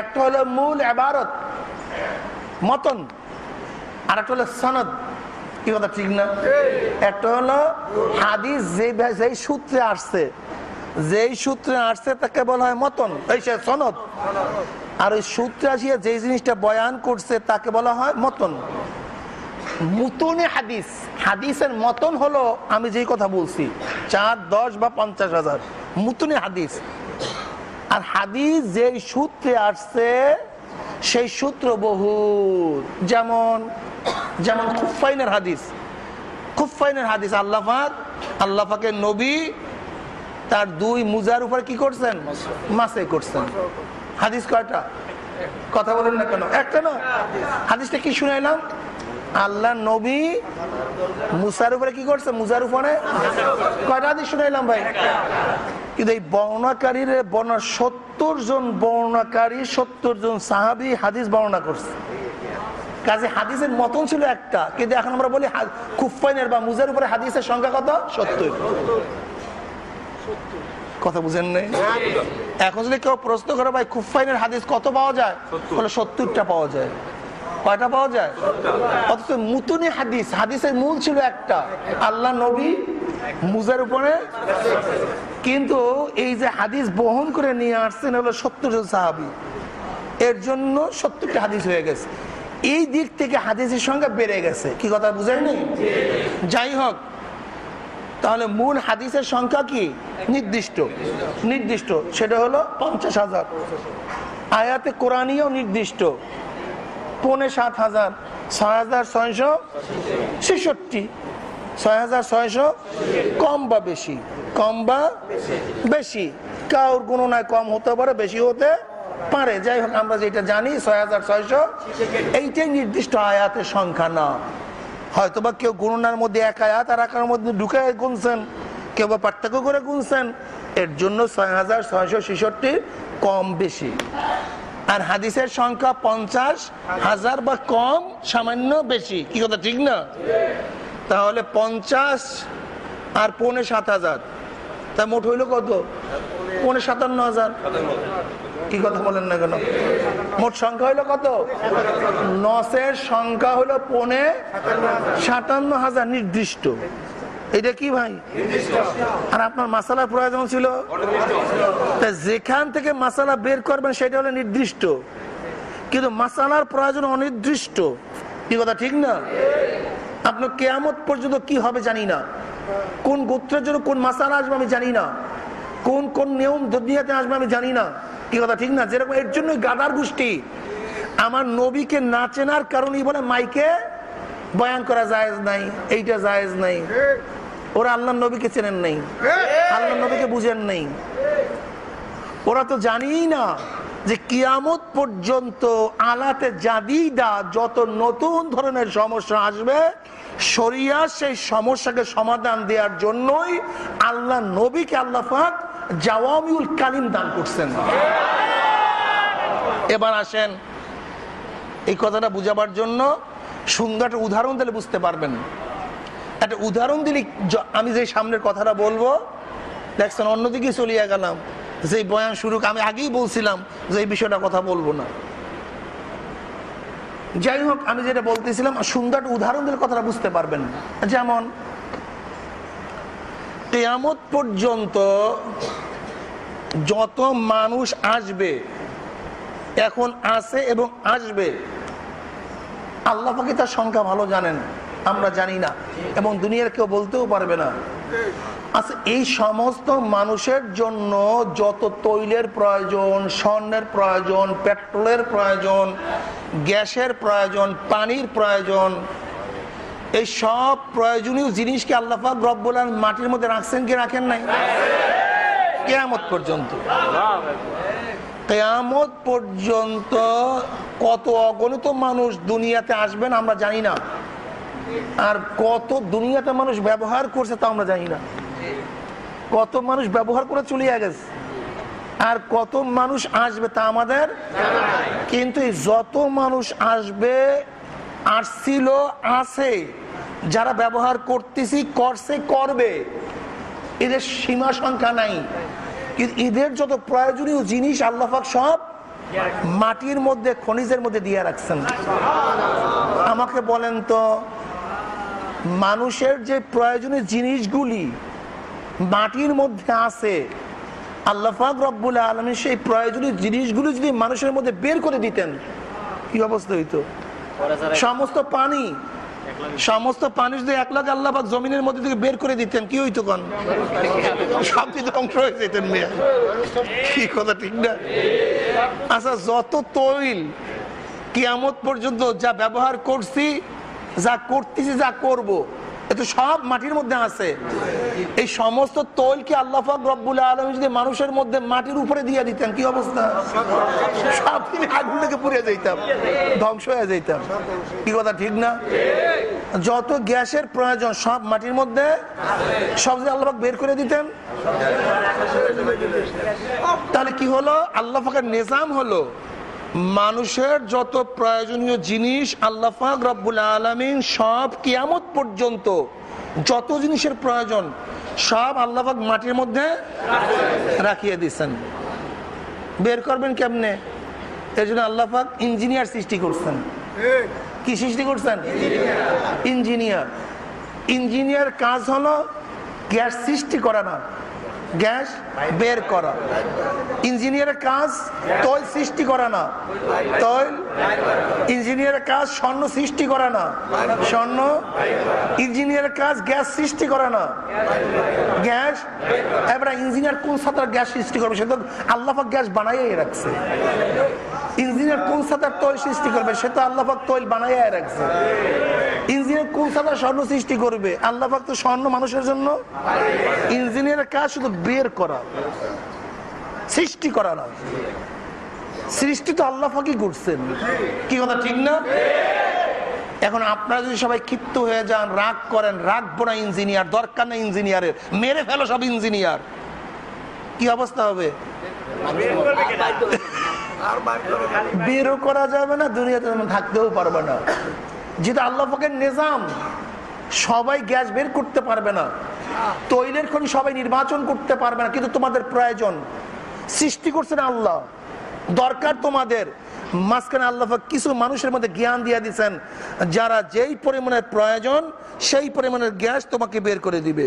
একটা হলো মূল এবারত মতন আর একটা হলো সনদ। কি কথা, ঠিক না? একটা হলো হাদিস যে যেই সূত্রে আসছে, যেই সূত্রে আসছে তাকে বলা হয় মতন, এই সে সনদ। আর ওই সূত্রে আসিয়া যে জিনিসটা বয়ান করছে, তাকে বলা হয় মতন। মুতনে হাদিস। হাদিসের মতন হলো আমি যেই কথা বলছি চার দশ বা পঞ্চাশ হাজার। মুতনে হাদিস। আর হাদিস যেই সূত্রে আসছে, সেই সূত্র বহু যেমন যেমন খুফাইনের হাদিস। খুফাইনের হাদিস আল্লাহাক আল্লাহাকের নবী তার দুই মুজার উপর কি করছেন? মাসে করছেন। হাদিস কয়টা? কথা বলেন না কেন? একটা না? হাদিসটা কি শুনাইলাম? আল্লাহ নবী মুসার উপরে কি করছে? উপরে? কয়টা হাদিস শুনাইলাম ভাই? কিন্তু এই বর্ণাকারীর বর্ণা সত্তর জন বর্ণাকারী সত্তর জন সাহাবি হাদিস বর্ণনা করছে। কাজে হাদিসের মতন ছিল একটা, কিন্তু এখন আমরা বলি কুফাইনের বা মুজার উপরে হাদিসের সংখ্যা কত? সত্তর। কথা বুঝেন নেই? এখন যদি কেউ প্রশ্ন করে ভাই কুফাইনের হাদিস কত পাওয়া যায়? বলে সত্তরটা পাওয়া যায়। কয়টা পাওয়া যায়? অথচ মুতুনি হাদিস হাদিসের মূল ছিল একটা। আল্লাহ নবী মুজার উপরে। কিন্তু এই যে হাদিস বহন করে নিয়ে আসছেন হলো সত্তর জন সাহাবি। এর জন্য সত্তরটা হাদিস হয়ে গেছে। এই দিক থেকে হাদিসের সংখ্যা বেড়ে গেছে। কি কথা বুঝায়নি যাই হোক তাহলে মূল হাদিসের সংখ্যা কি? নির্দিষ্ট। নির্দিষ্ট। সেটা হলো পঞ্চাশ হাজার। আয়াতে কোরআনীয় নির্দিষ্ট। পৌনে সাত হাজার। ছয় হাজার ছয়শো ছেষট্টি। ছয় হাজার ছয়শো কম বা বেশি? কম বা বেশি। কাউর গণনায় কম হতে পারে, বেশি হতে পারে। যাই হোক, আমরা যেটা জানি, ছয় হাজার ছয়শো, এইটাই নির্দিষ্ট আয়াতের সংখ্যা না। হয়তো বা কেউ গণনার মধ্যে এক আয়াত আর একার মধ্যে ঢুকে গুনছেন। কেউ বা পার্থক্য করে গুনছেন। এর জন্য ছয় হাজার ছয়শো ছেষট্টি কম বেশি। আর হাদিসের সংখ্যা পঞ্চাশ হাজার বা কম সামান্য বেশি। কি কথা, ঠিক না? তাহলে পঞ্চাশ আর পৌনে সাত হাজার। তা মোট হইল কত? পৌনে সাতান্ন হাজার। কি কথা বলেন না কেন? মোট সংখ্যা হইল কত? নসের সংখ্যা হলো পনে সাতান্ন হাজার নির্দিষ্ট। এটা কি ভাই? আর আপনার মাসালার প্রয়োজন ছিল? যেখান থেকে মাসালা বের করবেন সেটা হলো নির্দিষ্ট। কিন্তু মাসালার প্রয়োজন অনির্দিষ্ট। কি কথা, ঠিক না? আপনার কেয়ামত পর্যন্ত কি হবে জানি না। কোন গোত্রের জন্য কোন মাসালা আসবে আমি জানি না। কোন কোন নিয়ম দুনিয়াতে আসবে আমি জানি না। কি কথা? ঠিক না? যেরকম এর জন্য গাদার গোষ্ঠী। আমার নবীকে না চেনার কারণেই বলে মাইকে বয়ান করা জায়েজ নাই, এইটা জায়েজ নাই। ওরা আল্লাহ নবীকে চেনেন নাই আল্লাহ নবীকে বুঝেন নাই। ওরা তো জানিই না যে কিয়ামত পর্যন্ত আলাতে জাদিদা যত নতুন ধরনের সমস্যা আসবে, শরিয়া সেই সমস্যাকে সমাধান দেওয়ার জন্যই আল্লাহ নবীকে আল্লাহ ফাক জাওয়ামিউল কালিম দান করছেন। এবার আসেন, এই কথাটা বুঝাবার জন্য সুন্দর একটা উদাহরণ দিলে বুঝতে পারবেন। একটা উদাহরণ দিলে আমি যে সামনের কথাটা বলব, দেখছেন, অন্যদিকে চলিয়া গেলাম। যে বয়ান শুরু, আমি আগেই বলছিলাম যে এই বিষয়টা কথা বলব না। যাই হোক, আমি যেটা বলতেছিলাম, সুন্দর উদাহরণ দিলে কথাটা বুঝতে পারবেন। যেমন কেয়ামত পর্যন্ত যত মানুষ আসবে, এখন আছে এবং আসবে, আল্লাহ পাকে তার সংখ্যা ভালো জানেন, আমরা জানি না, এবং দুনিয়ার কেউ বলতেও পারবে না। আচ্ছা এই সমস্ত মানুষের জন্য যত তৈলের প্রয়োজন, স্বর্ণের প্রয়োজন, পেট্রোলের প্রয়োজন, গ্যাসের প্রয়োজন, পানির প্রয়োজন এই সব প্রয়োজনীয় জিনিসকে আল্লাহাক রব্বুল মাটির মধ্যে রাখছেন কি রাখেন নাই? কেয়ামত পর্যন্ত। কেয়ামত পর্যন্ত কত অগণিত মানুষ দুনিয়াতে আসবেন আমরা জানি না। আর কত দুনিয়াতে মানুষ ব্যবহার করছে তা আমরা জানি না। কত মানুষ ব্যবহার করে চলিয়ে গেছে। আর কত মানুষ আসবে তা আমাদের কিন্তু যত মানুষ আসবে আসছিল আছে যারা ব্যবহার করতেছি করছে করবে। এদের সীমা সংখ্যা নাই। কিন্তু এদের যত প্রয়োজনীয় জিনিস আল্লাহাক সব মাটির মধ্যে খনিজের মধ্যে দিয়ে রাখছেন। আমাকে বলেন তো মানুষের যে প্রয়োজনীয় জিনিসগুলি মাটির মধ্যে আছে আল্লাহাক রব্বুল আলমী সেই প্রয়োজনীয় জিনিসগুলি যদি মানুষের মধ্যে বের করে দিতেন কি অবস্থা হইতো? সমস্ত পানি সমস্ত পানি যদি এক লাখ আল্লাহ পাক জমিনের মধ্যে থেকে বের করে দিতেন, কি হইতো কন সব কিছু ধ্বংস হয়ে যেতেন মেয়ে কি কথা, ঠিক না আচ্ছা যত তৈল কিয়ামত পর্যন্ত যা ব্যবহার করছি, যা করতেছি, যা করব। এ তো সব মাটির মধ্যে আছে। এই সমস্ত তৈলকে আল্লাহ রব্বুল আলম যদি মানুষের মধ্যে মাটির উপরে দিয়ে দিতেন, কি অবস্থা? সব দিনে আগুন থেকে পুড়ে যাইতাম, ধ্বংস হয়ে যাইতাম। কি কথা, ঠিক না? যত গ্যাসের প্রয়োজন, সব মাটির মধ্যে, সব যদি আল্লাহ বের করে দিতেন, তাহলে কি হলো? আল্লাহ পাকের নিজাম হলো মানুষের যত প্রয়োজনীয় জিনিস আল্লাহ রব্বুল আলমিন সব কিয়ামত পর্যন্ত যত জিনিসের প্রয়োজন সব আল্লাহ মাটির মধ্যে রাখিয়ে দিচ্ছেন বের করবেন কেমনে? এর জন্য আল্লাহ পাক ইঞ্জিনিয়ার সৃষ্টি করছেন। কি সৃষ্টি করছেন? ইঞ্জিনিয়ার ইঞ্জিনিয়ার কাজ হলো গ্যাস সৃষ্টি করা না। গ্যাস বের করা। ইঞ্জিনিয়ারের কাজ তৈল সৃষ্টি করা না। তৈল ইঞ্জিনিয়ারের কাজ স্বর্ণ সৃষ্টি করা না। স্বর্ণ ইঞ্জিনিয়ারের কাজ গ্যাস সৃষ্টি করা না। গ্যাস, এবার ইঞ্জিনিয়ার কোন সাঁতার গ্যাস সৃষ্টি করবে? সে তো আল্লাহাক গ্যাস বানাইয়াই রাখছে। ইঞ্জিনিয়ার কোন সাঁতার তৈল সৃষ্টি করবে, সে তো আল্লাহাক তৈল বানাইয়াই রাখছে। ইঞ্জিনিয়ার কোন সাঁতার স্বর্ণ সৃষ্টি করবে আল্লাহাক তো স্বর্ণ মানুষের জন্য? ইঞ্জিনিয়ারের কাজ শুধু বের করা, সৃষ্টি করা না। সৃষ্টি তো আল্লাহ ফাঁকি করছেন। কি কথা ঠিক না? এখন আপনারা যদি সবাই ক্ষিপ্ত হয়ে যান, রাগ করেন, রাখব না ইঞ্জিনিয়ার, দরকার না ইঞ্জিনিয়ারের, মেরে ফেলো সব ইঞ্জিনিয়ার। কি অবস্থা হবে? করা যাবে না, দুনিয়াতে থাকতেও পারবে না। যেটা আল্লাহ নিজাম, সবাই গ্যাস বের করতে পারবে না। তৈলের খনি সবাই নির্বাচন করতে পারবে না, কিন্তু তোমাদের প্রয়োজন। সৃষ্টি আল্লাহ, দরকার তোমাদের। মাঝখানে আল্লাহ কিছু মানুষের মধ্যে জ্ঞান দিয়ে দিচ্ছেন যারা যেই পরিমাণের প্রয়োজন, সেই পরিমাণের গ্যাস তোমাকে বের করে দিবে।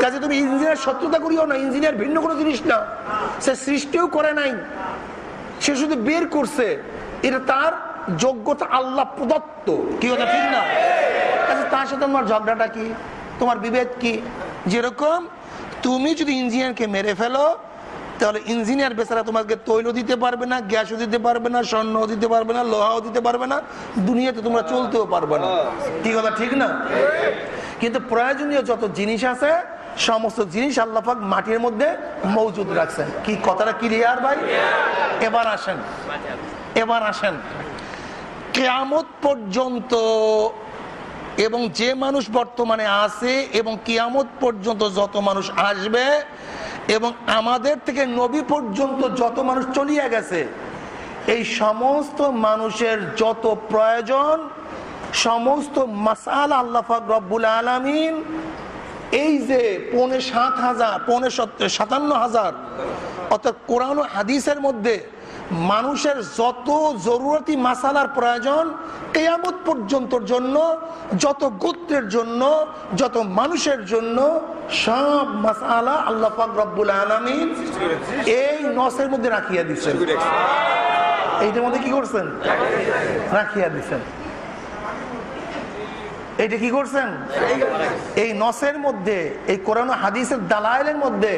কাজে তুমি ইঞ্জিনিয়ার সত্যতা করিও না ইঞ্জিনিয়ার ভিন্ন কোনো জিনিস না। সে সৃষ্টিও করে নাই। সে শুধু বের করছে। এটা তার যোগ্যতা আল্লাহ প্রদত্ত। কি কথা, ঠিক না? আচ্ছা তার সাথে তোমার ঝগড়াটা কি? তোমার বিভেদ কি? যেরকম তুমি যদি ইঞ্জিনিয়ারকে মেরে ফেলো তাহলে ইঞ্জিনিয়ার বেচারা তোমাকে তৈল দিতে পারবে না গ্যাসও দিতে পারবে না স্বর্ণও দিতে পারবে না লোহাও দিতে পারবে না দুনিয়াতে তোমরা চলতেও পারবে না। কি কথা ঠিক না? কিন্তু প্রয়োজনীয় যত জিনিস আছে সমস্ত জিনিস আল্লাহাক মাটির মধ্যে মজুদ রাখছেন। কি কথাটা ক্লিয়ার ভাই? এবার আসেন। এবার আসেন। কেয়ামত পর্যন্ত এবং যে মানুষ বর্তমানে আছে এবং কিয়ামত পর্যন্ত যত মানুষ আসবে এবং আমাদের থেকে নবী পর্যন্ত যত মানুষ চলিয়া গেছে, এই সমস্ত মানুষের যত প্রয়োজন, সমস্ত মাসাল আল্লাহ রব্বুল আলমিন, এই যে পৌনে সাত হাজার, পৌনে সাতান্ন হাজার, অর্থাৎ কোরআন হাদিসের মধ্যে মানুষের যত জরুরতি মাসালার প্রয়োজন, কেয়ামত পর্যন্তর জন্য, যত গোত্রের জন্য, যত মানুষের জন্য, সব মাসালা আল্লাহ রব্বুল আলমিন এই নসের মধ্যে রাখিয়া দিচ্ছেন এইটার মধ্যে কি করছেন? রাখিয়া দিচ্ছেন এইটা কি করছেন? এই নসের মধ্যে, এই কোরআন হাদিসের দালাইলের মধ্যে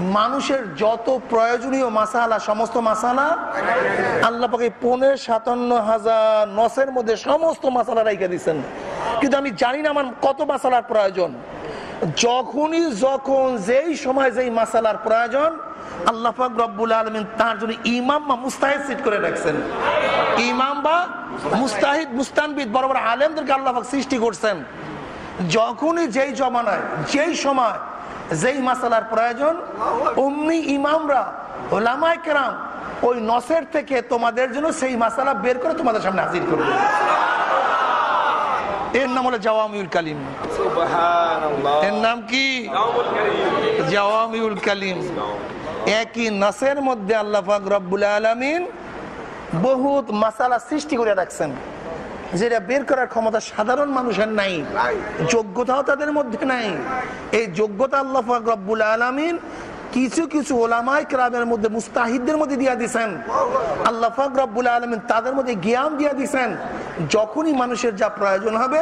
মানুষের যত প্রয়োজনীয় মাসালা, সমস্ত মাসালা, আল্লাহ পাকে পনেরো সাতান্ন হাজার নসের মধ্যে সমস্ত মাসালা রেখে দিচ্ছেন কিন্তু আমি জানি না আমার কত মাসালার প্রয়োজন। যখনই, যখন যেই সময় যেই মাসালার প্রয়োজন, আল্লাহ পাক রব্বুল আলমিন তার জন্য ইমাম বা মুস্তাহিদ সিট করে রাখছেন। ইমাম বা মুস্তাহিদ, মুস্তানবিদ, বড় বড় আলেমদেরকে আল্লাহ পাক সৃষ্টি করছেন। যখনই যেই জমানায়, যেই সময় যেই মাসালার প্রয়োজন অমনি ইমামরা ওলামাই কেরাম ওই নসের থেকে তোমাদের জন্য সেই মাসালা বের করে তোমাদের সামনে হাজির করবে এর নাম হলো জওয়ামিউল কালিম। এর নাম কি? জওয়ামিউল কালিম। একই নাসের মধ্যে আল্লাহ পাক রব্বুল আলমিন বহুত মাসালা সৃষ্টি করে রাখছেন। যেটা বের করার ক্ষমতা সাধারণ মানুষের নাই যোগ্যতাও তাদের মধ্যে নাই। এই যোগ্যতা আল্লাহ রব্বুল আলমিন কিছু কিছু ওলামাই ক্রামের মধ্যে মুস্তাহিদদের মধ্যে দিয়া দিছেন। আল্লাহ। রব্বুল আলমিন তাদের মধ্যে জ্ঞান দিয়া দিছেন। যখনই মানুষের যা প্রয়োজন হবে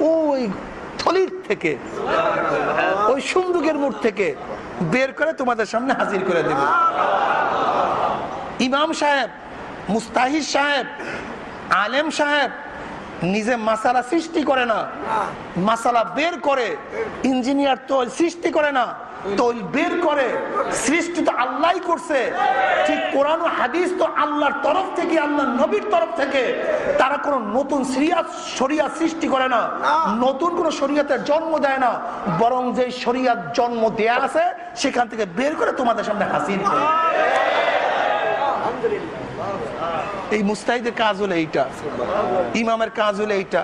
ওই থলির থেকে ওই সুন্দুকের মুঠ থেকে বের করে তোমাদের সামনে হাজির করে দেব। ইমাম সাহেব মুস্তাহিদ সাহেব আলেম সাহেব নিজে মাসালা সৃষ্টি করে না। মাসালা বের করে, ইঞ্জিনিয়ার তো সৃষ্টি করে না। তৈল বের করে, সৃষ্টি তো আল্লাহ করছে। ঠিক কোরআন হাদিস তো আল্লাহর তরফ থেকে আল্লাহ নবীর তরফ থেকে। তারা কোনো নতুন সিরিয়াত শরিয়াত সৃষ্টি করে না। নতুন কোন শরিয়াতের জন্ম দেয় না। বরং যে শরিয়াত জন্ম দেয়া আছে, সেখান থেকে বের করে তোমাদের সামনে হাসিল করে। এই মুস্তাহিদের কাজ হলো এইটা, ইমামের কাজ হলো এইটা।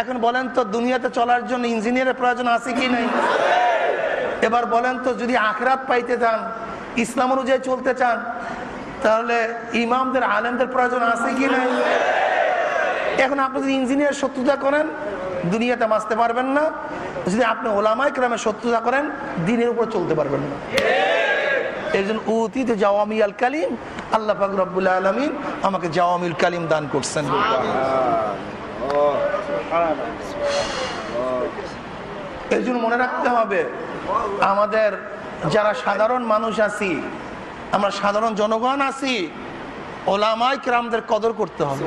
এখন বলেন তো, দুনিয়াতে চলার জন্য ইঞ্জিনিয়ারের প্রয়োজন আছে কি নাই? এবার বলেন তো, যদি আখরাত পাইতে চান, ইসলাম অনুযায়ী চলতে চান, তাহলে ইমামদের, আলেমদের প্রয়োজন আছে কি নাই? এখন আপনি যদি ইঞ্জিনিয়ার শত্রুতা করেন, দুনিয়াতে বাঁচতে পারবেন না। যদি আপনি ওলামাই ক্রামে শত্রুতা করেন, দিনের উপর চলতে পারবেন না। এই জন্য অতীত জাওয়ামিয়াল কালিম আল্লাহ পাক রব্বুল আলমিন আমাকে জাওয়ামিল কালিম দান করছেন। এই জন্য মনে রাখতে হবে আমাদের যারা সাধারণ মানুষ আছি আমরা সাধারণ জনগণ আছি ওলামাই ক্রামদের কদর করতে হবে।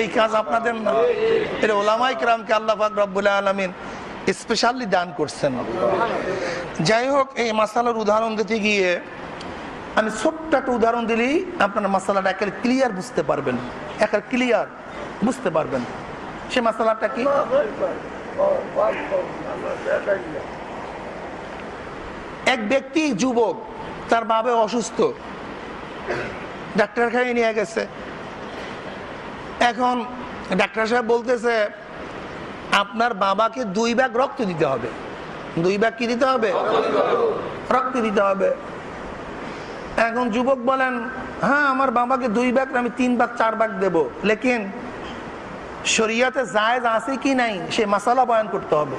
এই কাজ আপনাদের না এটা ওলামাই ক্রামকে আল্লাহ পাক রব্বুল আলমিন স্পেশালি দান করছেন। যাই হোক, এই মাসালার উদাহরণ দিতে গিয়ে আমি ছোট্ট একটা উদাহরণ দিলেই আপনার মাসালাটা একেবারে ক্লিয়ার বুঝতে পারবেন। একেবারে ক্লিয়ার বুঝতে পারবেন। সে মাসালাটা কি? এক ব্যক্তি যুবক, তার বাবে অসুস্থ। ডাক্তার খাই নিয়ে গেছে। এখন ডাক্তার সাহেব বলতেছে আপনার বাবাকে দুই ব্যাগ রক্ত দিতে হবে। দুই ব্যাগ কি দিতে হবে? রক্ত দিতে হবে। এখন যুবক বলেন হ্যাঁ আমার বাবাকে দুই ব্যাগ, আমি তিন ভাগ চার ভাগ দেবো। লেকিন শরিয়াতে জায়েজ আছে কি নাই, সে মাসালা বয়ান করতে হবে।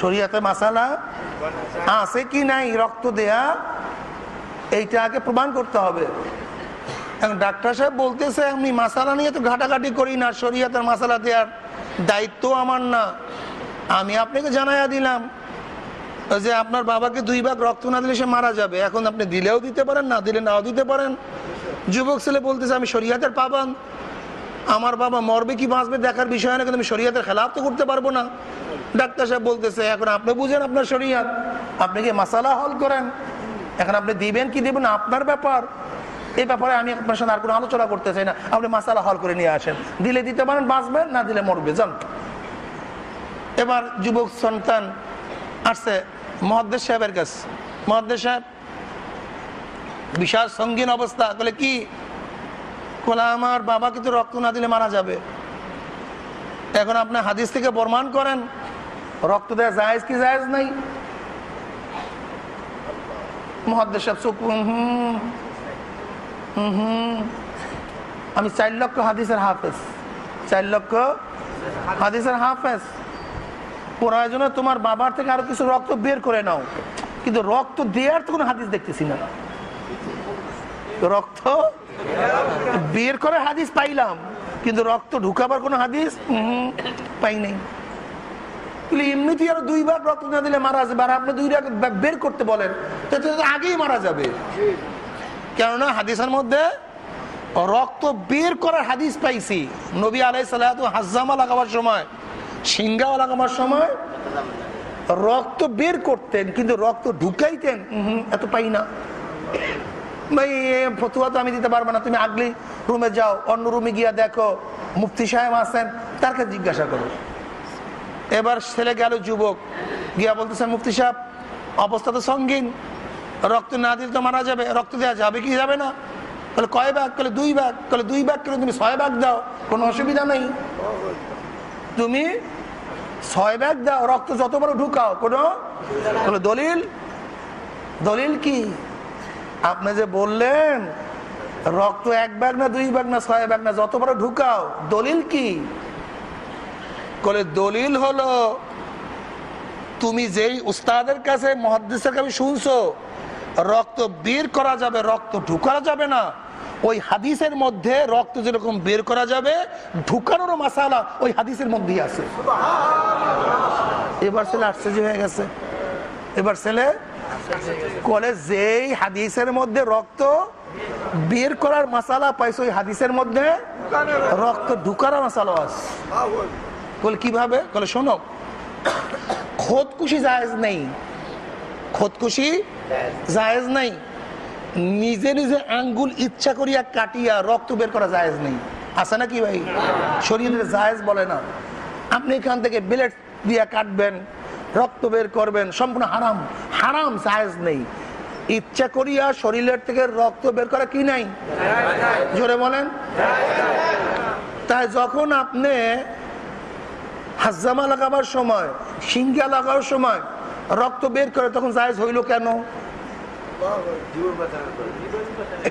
শরিয়াতে মাসালা আছে কি নাই, রক্ত দেয়া, এইটা আগে প্রমাণ করতে হবে। এখন ডাক্তার সাহেব বলতেছে, আমি মাসালা নিয়ে তো ঘাটাঘাটি করি না, শরীয়তের মাসালা দেওয়ার দায়িত্ব আমার না। আমি আপনাকে জানাইয়া দিলাম যে আপনার বাবাকে দুই ভাগ রক্ত না দিলে সে মারা যাবে। এখন আপনি দিলেও দিতে পারেন, না দিলে নাও দিতে পারেন। যুবক ছেলে বলতেছে, আমি শরীয়তের পাবান। আমার বাবা মরবে কি বাঁচবে দেখার বিষয় না, কিন্তু আমি শরীয়তের খেলাফ তো করতে পারব না। ডাক্তার সাহেব বলতেছে, এখন আপনি বুঝেন আপনার শরীয়ত। আপনি কি মাসালা হল করেন? এখন আপনি দিবেন কি দিবেন আপনার ব্যাপার। এই ব্যাপারে আমি আপনার সাথে আর কোনো আলোচনা করতে চাই না। আপনি মাসালা হল করে নিয়ে আসেন। দিলে দিতে পারেন, বাঁচবেন, না দিলে মরবে। যান। এবার যুবক সন্তান আসছে মহাদ্দেশ সাহেবের কাছে। মহাদ্দেশ সাহেব, বিশাল সঙ্গীন অবস্থা। বলে, কি? বলে, আমার বাবাকে তো রক্ত না দিলে মারা যাবে। এখন আপনি হাদিস থেকে প্রমাণ করেন, রক্ত দেওয়া জায়েজ কি জায়েজ নাই? মহাদ্দেশ সাহেব চুপ। হুম। হুম হুম আমি চার লক্ষ হাদিসের হাফেজ। চার লক্ষ হাদিসের হাফেজ। প্রয়োজনে তোমার বাবার থেকে আরও কিছু রক্ত বের করে নাও। কিন্তু রক্ত দেওয়ার তো কোনো হাদিস দেখতেছি না। রক্ত বের করে হাদিস পাইলাম। কিন্তু রক্ত ঢুকাবার কোনো হাদিস পাই নাই। এমনিতেই আরও দুই ভাগ রক্ত না দিলে মারা যাবে। আর আপনি দুই বের করতে বলেন তো আগেই মারা যাবে। কেননা হাদিসের মধ্যে রক্ত বের করার হাদিস পাইছি। নবী আলাই সাল্লাহ হাজামা লাগাবার সময় সিঙ্গাও লাগাবার সময় রক্ত বের করতেন, কিন্তু রক্ত ঢুকাইতেন। এত পাই না। ভাই ফতুয়া তো আমি দিতে পারব না, তুমি আগলি রুমে যাও, অন্য রুমে গিয়া দেখো, মুফতি সাহেব আছেন, তার কাছে জিজ্ঞাসা করো। এবার ছেলে গেল যুবক, গিয়া বলতেছে, মুফতি সাহেব, অবস্থা তো সঙ্গীন। রক্ত না দিলে তো মারা যাবে, রক্ত দেওয়া যাবে কি? যাবে না। বলে, কয় ভাগ? বলে, দুই ভাগ। বলে, দুই ভাগ করে তুমি ছয় ভাগ দাও? কোনো অসুবিধা নেই। তুমি ছয় ব্যাগ দাও, রক্ত যত বড় ঢুকাও, কোনো কোনো দলিল? দলিল কি? আপনি যে বললেন, রক্ত এক ব্যাগ না দুই ব্যাগ না ছয় ব্যাগ না যত বড় ঢুকাও, দলিল কি? বলে, দলিল হলো, তুমি যেই উস্তাদের কাছে মহাদিসের কাছে শুনছো রক্ত বের করা যাবে, রক্ত ঢুকানো যাবে না। ওই হাদিসের মধ্যে রক্ত যেরকম বের করা যাবে ঢুকানোর মাসালা ওই হাদিসের মধ্যেই আছে। এবার ছেলে আশ্চর্য হয়ে গেছে। এবার ছেলে কলে যেই হাদিসের মধ্যে রক্ত বের করার মাসালা পাইছে, ওই হাদিসের মধ্যে রক্ত ঢুকানোর মাসালা আছে। কীভাবে? বলে শোনো, খোদকুশি জায়েজ নেই। খোদকুশি জায়েজ নেই। নিজে নিজে আঙ্গুল ইচ্ছা করিয়া কাটিয়া রক্ত বের করা জায়েজ নেই। আছে নাকি ভাই? শরীরের জায়েজ বলে না। আপনি এখান থেকে ব্লেড দিয়া কাটবেন, রক্ত বের করবেন, সম্পূর্ণ হারাম। হারাম জায়েজ নেই। ইচ্ছা করিয়া শরীরের থেকে রক্ত বের করা কি নাই? জোরে বলেন। তাই যখন আপনি হাজামা লাগাবার সময় সিঙ্গা লাগাবার সময় রক্ত বের করে তখন জায়েজ হইল কেন?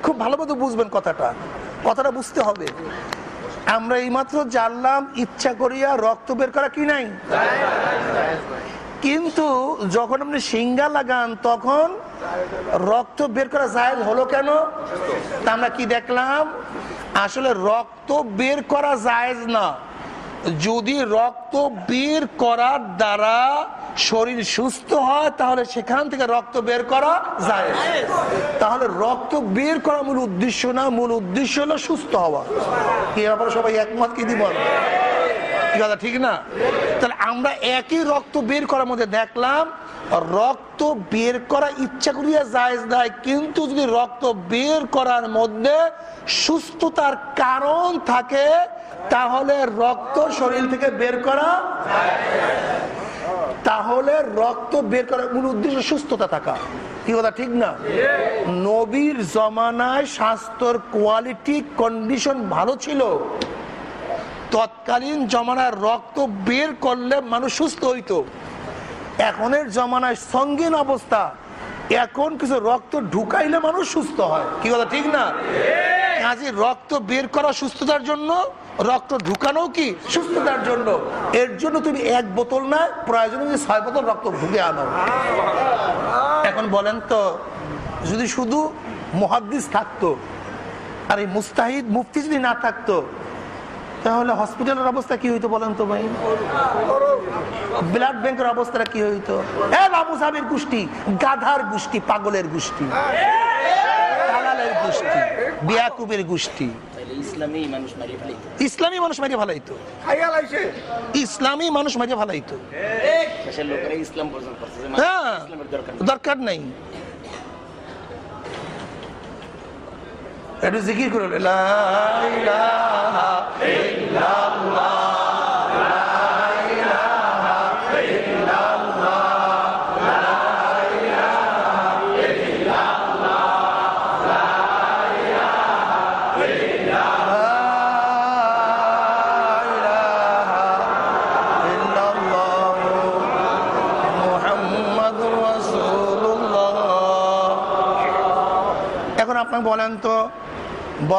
খুব মতো বুঝবেন কথাটা। কথাটা বুঝতে হবে। আমরা এইমাত্র জানলাম, ইচ্ছা করিয়া রক্ত বের করা কি নাই? কিন্তু যখন আপনি সিঙ্গা লাগান, তখন রক্ত বের করা জায়েজ হলো কেন? তা আমরা কি দেখলাম? আসলে রক্ত বের করা জায়েজ না। যদি রক্ত বের করার দ্বারা শরীর সুস্থ হয়, তাহলে সেখান থেকে রক্ত বের করা যায় তাহলে রক্ত বের করা মূল উদ্দেশ্য না, মূল উদ্দেশ্য হলো সুস্থ হওয়া। এ ব্যাপারে সবাই একমত কি দিব ঠিক না? তাহলে আমরা একই রক্ত বের করার মধ্যে দেখলাম রক্ত বের করা ইচ্ছা করিয়া জায়েজ দেয় কিন্তু যদি রক্ত বের করার মধ্যে সুস্থতার কারণ থাকে, তাহলে রক্ত শরীর থেকে বের করা তাহলে রক্ত বের করার মূল উদ্দেশ্য সুস্থতা থাকা। কি কথা, ঠিক না? নবীর জমানায় স্বাস্থ্যর কোয়ালিটি কন্ডিশন ভালো ছিল। তৎকালীন জমানায় রক্ত বের করলে মানুষ সুস্থ হইতো। এখনের জমানায় সঙ্গীন অবস্থা। এখন কিছু রক্ত ঢুকাইলে মানুষ সুস্থ হয়। কি কথা ঠিক না? কাজে রক্ত বের করা সুস্থতার জন্য রক্ত ঢুকানো কি সুস্থতার জন্য? এর জন্য তুমি এক বোতল না প্রয়োজনে ছয় বোতল রক্ত ঢুকে আনো। এখন বলেন তো যদি শুধু মহাদ্দিস থাকতো আর এই মুস্তাহিদ মুফতি যদি না থাকতো তাহলে হসপিটালের অবস্থা কি হইতো বলেন তো ভাই? ব্লাড ব্যাংকের অবস্থাটা কি হইতো? এ বাবু সাহেবের গোষ্ঠী গাধার গোষ্ঠী পাগলের গোষ্ঠী দালালের গোষ্ঠী বিয়াকুবের গোষ্ঠী। তাহলে ইসলামী মানুষ মারিয়ে ফেলিত ইসলামী মানুষ মারিয়ে ভালাইতো ইসলামী মানুষ মারিয়ে ভালাইতো দেশের লোকেরা ইসলাম পর্যন্ত করছে যে হ্যাঁ মানুষের ইসলামের দরকার নেই। দরকার নাই একটু জিকির করে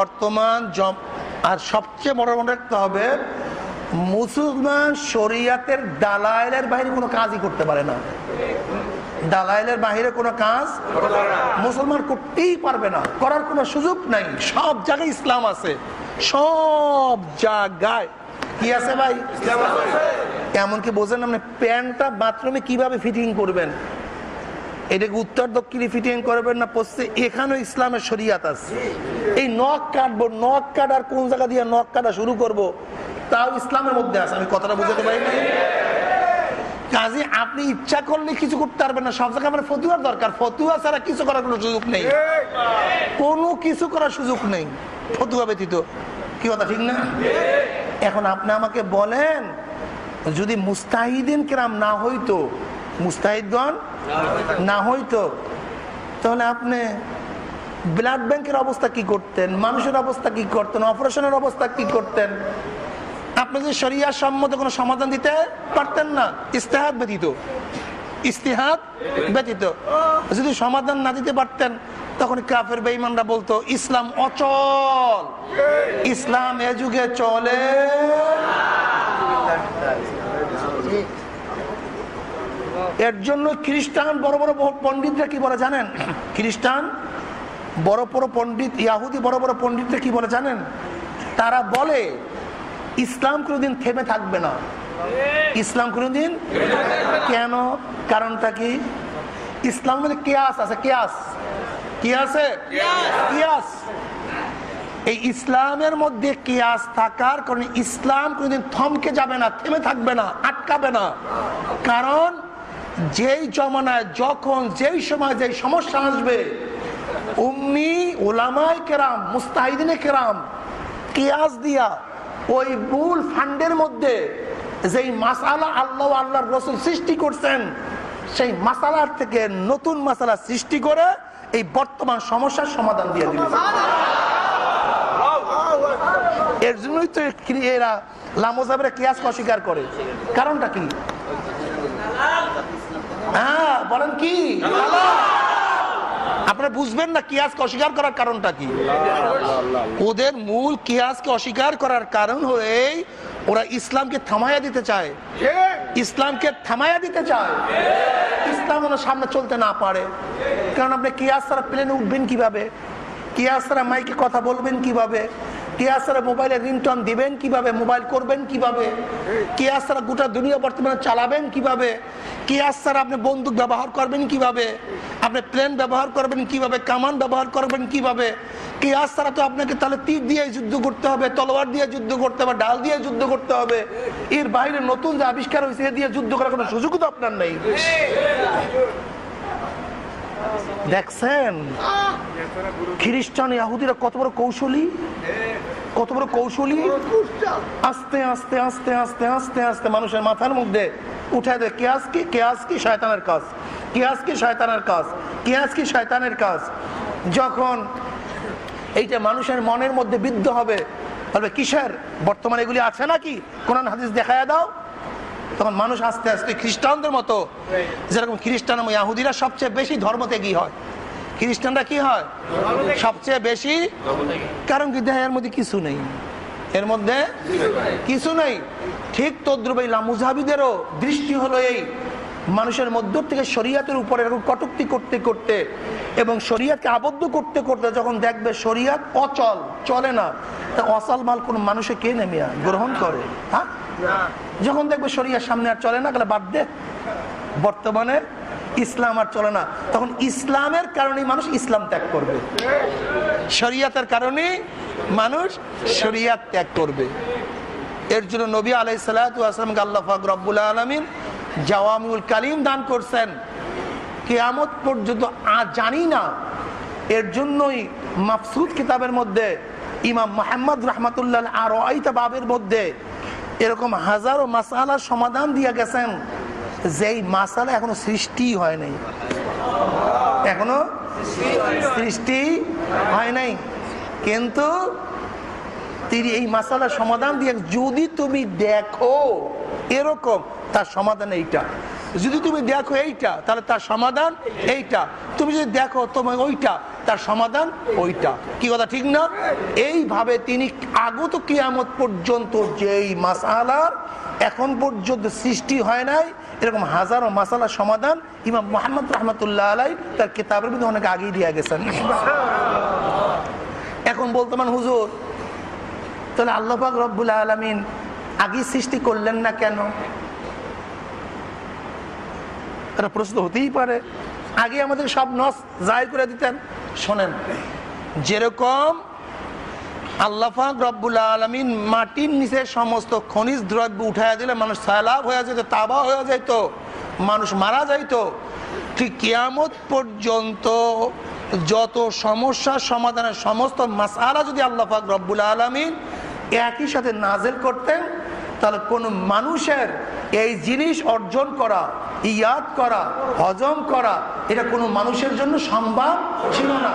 বর্তমান আর সবচেয়ে বড় মনে রাখতে হবে, মুসলমান শরিয়াতের দালাইলের বাইরে কোনো কাজই করতে পারে না। দালাইলের বাইরে কোনো কাজ মুসলমান করতেই পারবে না। করার কোনো সুযোগ নাই। সব জায়গায় ইসলাম আছে। সব জায়গায়। কি আছে ভাই? এমনকি বোঝেন আপনি প্যান্টটা বাথরুমে কীভাবে ফিটিং করবেন? এটাকে উত্তর দক্ষিণে ফিটিং করবেন না, পশ্চিম এখানেও ইসলামের শরিয়াত আছে। এই নখ কাটবো, নখ কাটার কোন জায়গা দিয়ে নখ কাটা শুরু করব, তাও ইসলামের মধ্যে আছে। আমি কথাটা বুঝতে পারি না কাজে, আপনি ইচ্ছা করলে কিছু করতে পারবেন না। সব জায়গায় আমার ফতুয়ার দরকার। ফতুয়া ছাড়া কিছু করার কোনো সুযোগ নেই। কোনো কিছু করার সুযোগ নেই। ফতুয়া ব্যতীত। কি কথা, ঠিক না? এখন আপনি আমাকে বলেন, যদি মুস্তাহিদিন কেরাম না হইতো মুস্তাহিদগণ? না হইতো। তাহলে আপনি ব্লাড ব্যাংকের অবস্থা কি করতেন? মানুষের অবস্থা কি করতেন? অপারেশনের অবস্থা কি করতেন? আপনি যে শরিয়া সম্মত কোনো সমাধান দিতে পারতেন না ইস্তেহাত ব্যতীত। ইস্তেহাত ব্যতীত। যদি সমাধান না দিতে পারতেন, তখন কাফের বেঈমানরা বলতো, ইসলাম অচল। ইসলাম এ যুগে চলে এর জন্য খ্রিস্টান বড় বড় পণ্ডিতরা কি বলে জানেন? খ্রিস্টান বড় বড় পণ্ডিত, ইয়াহুদি বড় বড় পণ্ডিতরা কি বলে জানেন? তারা বলে, ইসলাম কোনোদিন থেমে থাকবে না। ইসলাম কোনোদিন কেন? কারণটা কি? ইসলাম মানে কেয়াস আছে, কেয়াস। কি আছে? কিয়াস। এই ইসলামের মধ্যে কিয়াস থাকার কারণে ইসলাম কোনোদিন থমকে যাবে না, থেমে থাকবে না, আটকাবে না। কারণ যেই জমানায়, যখন যেই সময় যেই সমস্যা আসবে, উম্মি ওলামাই কেরাম, মুস্তাহিদিনে কেরাম, কিয়াস দিয়া ওই মূল ফান্ডের মধ্যে যেই মাসালা আল্লাহ আল্লাহর রসুল সৃষ্টি করছেন, সেই মাসালার থেকে নতুন মাসালা সৃষ্টি করে এই বর্তমান সমস্যার সমাধান দিয়ে দিল এর জন্যই তো এরা লামোজাবেরা কিয়াসকে অস্বীকার করে। কারণটা কি? হ্যাঁ বলেন কি? আপনারা বুঝবেন না কিয়াসকে অস্বীকার করার কারণটা কি? ওদের মূল কিয়াসকে অস্বীকার করার কারণ হয়ে ওরা ইসলামকে থামাইয়া দিতে চায়। ইসলামকে থামাইয়া দিতে চায়। ইসলাম ওনার সামনে চলতে না পারে। কারণ আপনি কিয়াস ছাড়া প্লেনে উঠবেন কীভাবে? কিয়াস ছাড়া মাইকে কথা বলবেন কীভাবে? কিয়াস ছাড়া মোবাইলে রিংটন দিবেন কীভাবে? মোবাইল করবেন কীভাবে? কিয়াস ছাড়া গোটা দুনিয়া বর্তমানে চালাবেন কীভাবে? কিয়াস ছাড়া আপনি বন্দুক ব্যবহার করবেন কীভাবে? আপনি প্লেন ব্যবহার করবেন কীভাবে? কামান ব্যবহার করবেন কীভাবে? কিয়াস ছাড়া তো আপনাকে তাহলে তীর দিয়ে যুদ্ধ করতে হবে, তলোয়ার দিয়ে যুদ্ধ করতে হবে, ডাল দিয়ে যুদ্ধ করতে হবে। এর বাইরে নতুন যে আবিষ্কার হয়েছে, এ দিয়ে যুদ্ধ করার কোনো সুযোগ তো আপনার নেই। দেখছেন? খ্রিস্টান, ইয়াহুদিরা কত বড় কৌশলী? কত বড় কৌশলী? আস্তে আস্তে আস্তে আস্তে আস্তে আস্তে মানুষের মাথার মধ্যে উঠে দেয় কেয়াস কি কেয়াস কি শয়তানের কাজ? কেয়াস কি শয়তানের কাজ? কেয়াস কি শয়তানের কাজ? যখন এইটা মানুষের মনের মধ্যে বিদ্ধ হবে বলবে কিসের? বর্তমানে এগুলি আছে নাকি? কোরআন হাদিস দেখায় দাও। তখন মানুষ আস্তে আস্তে খ্রিস্টানদের মতো যেরকম খ্রিস্টান এবং ইয়াহুদিরা সবচেয়ে বেশি ধর্মত্যাগী হয়। খ্রিস্টানরা কি হয়? সবচেয়ে বেশি? কারণ কি দেহ এর মধ্যে কিছু নেই। এর মধ্যে কিছু নেই। ঠিক তদ্রুপ এই লামুজাবিদেরও দৃষ্টি হলো এই মানুষের মধ্য থেকে শরিয়াতের উপরে কটুক্তি করতে করতে এবং শরিয়াতকে আবদ্ধ করতে করতে যখন দেখবে শরিয়াত অচল, চলে না, তা অচল মাল কোন মানুষে কে নেমিয়া গ্রহণ করে? হ্যাঁ? যখন দেখবে শরিয়ার সামনে আর চলে না, তাহলে বাদ দে। বর্তমানে ইসলাম আর চলে না। তখন ইসলামের কারণে মানুষ ইসলাম ত্যাগ করবে। শরিয়াতের কারণে মানুষ শরিয়াত ত্যাগ করবে। এর জন্য নবী আলাই সালাতামকে আল্লাহ ফাক রব্বুল আলমিন জাওয়ামুল কালিম দান করছেন। কেয়ামত পর্যন্ত জানি না। এর জন্যই মাফসুদ কিতাবের মধ্যে, ইমাম মোহাম্মদ রহমতুল্লাহ আর বাবের মধ্যে এরকম হাজারো মাসালার সমাধান দিয়ে গেছেন। যেই মাসালা এখনও সৃষ্টি হয় নাই। এখনও সৃষ্টি হয় নাই। কিন্তু তিনি এই মাসালার সমাধান দিয়ে যদি তুমি দেখো এরকম, তার সমাধান এইটা। যদি তুমি দেখো এইটা, তাহলে তার সমাধান এইটা। তুমি যদি দেখো তোমার ওইটা, তার সমাধান ওইটা। কি কথা, ঠিক না? এইভাবে তিনি আগত কিয়ামত পর্যন্ত যেই মাসালার এখন পর্যন্ত সৃষ্টি হয় নাই, এরকম হাজারো মাসালার সমাধান ইমাম মোহাম্মদ রহমতুল্লাহ আলাই তার কিতাবের মধ্যে অনেক আগেই দিয়ে গেছেন। এখন বলতেমান, হুজুর, তাহলে আল্লাহাক রব্বুল আলমিন আগে সৃষ্টি করলেন না কেন? এটা প্রশ্ন হতেই পারে। আগে আমাদের সব নস জাহির করে দিতেন। শোনেন, যেরকম আল্লাহাক রব্বুল আলমিন মাটির নিচে সমস্ত খনিজ দ্রব্য উঠাইয়া দিলে মানুষ সালাব হয়ে যেত, তাবা হয়ে যেত, মানুষ মারা যাইত। ঠিক কিয়ামত পর্যন্ত যত সমস্যার সমাধানের সমস্ত মাসালা যদি আল্লাহাক রব্বুল আলমিন একই সাথে নাজেল করতেন, তাহলে কোনো মানুষের এই জিনিস অর্জন করা, ইয়াদ করা, হজম করা, এটা কোনো মানুষের জন্য সম্ভব ছিল না।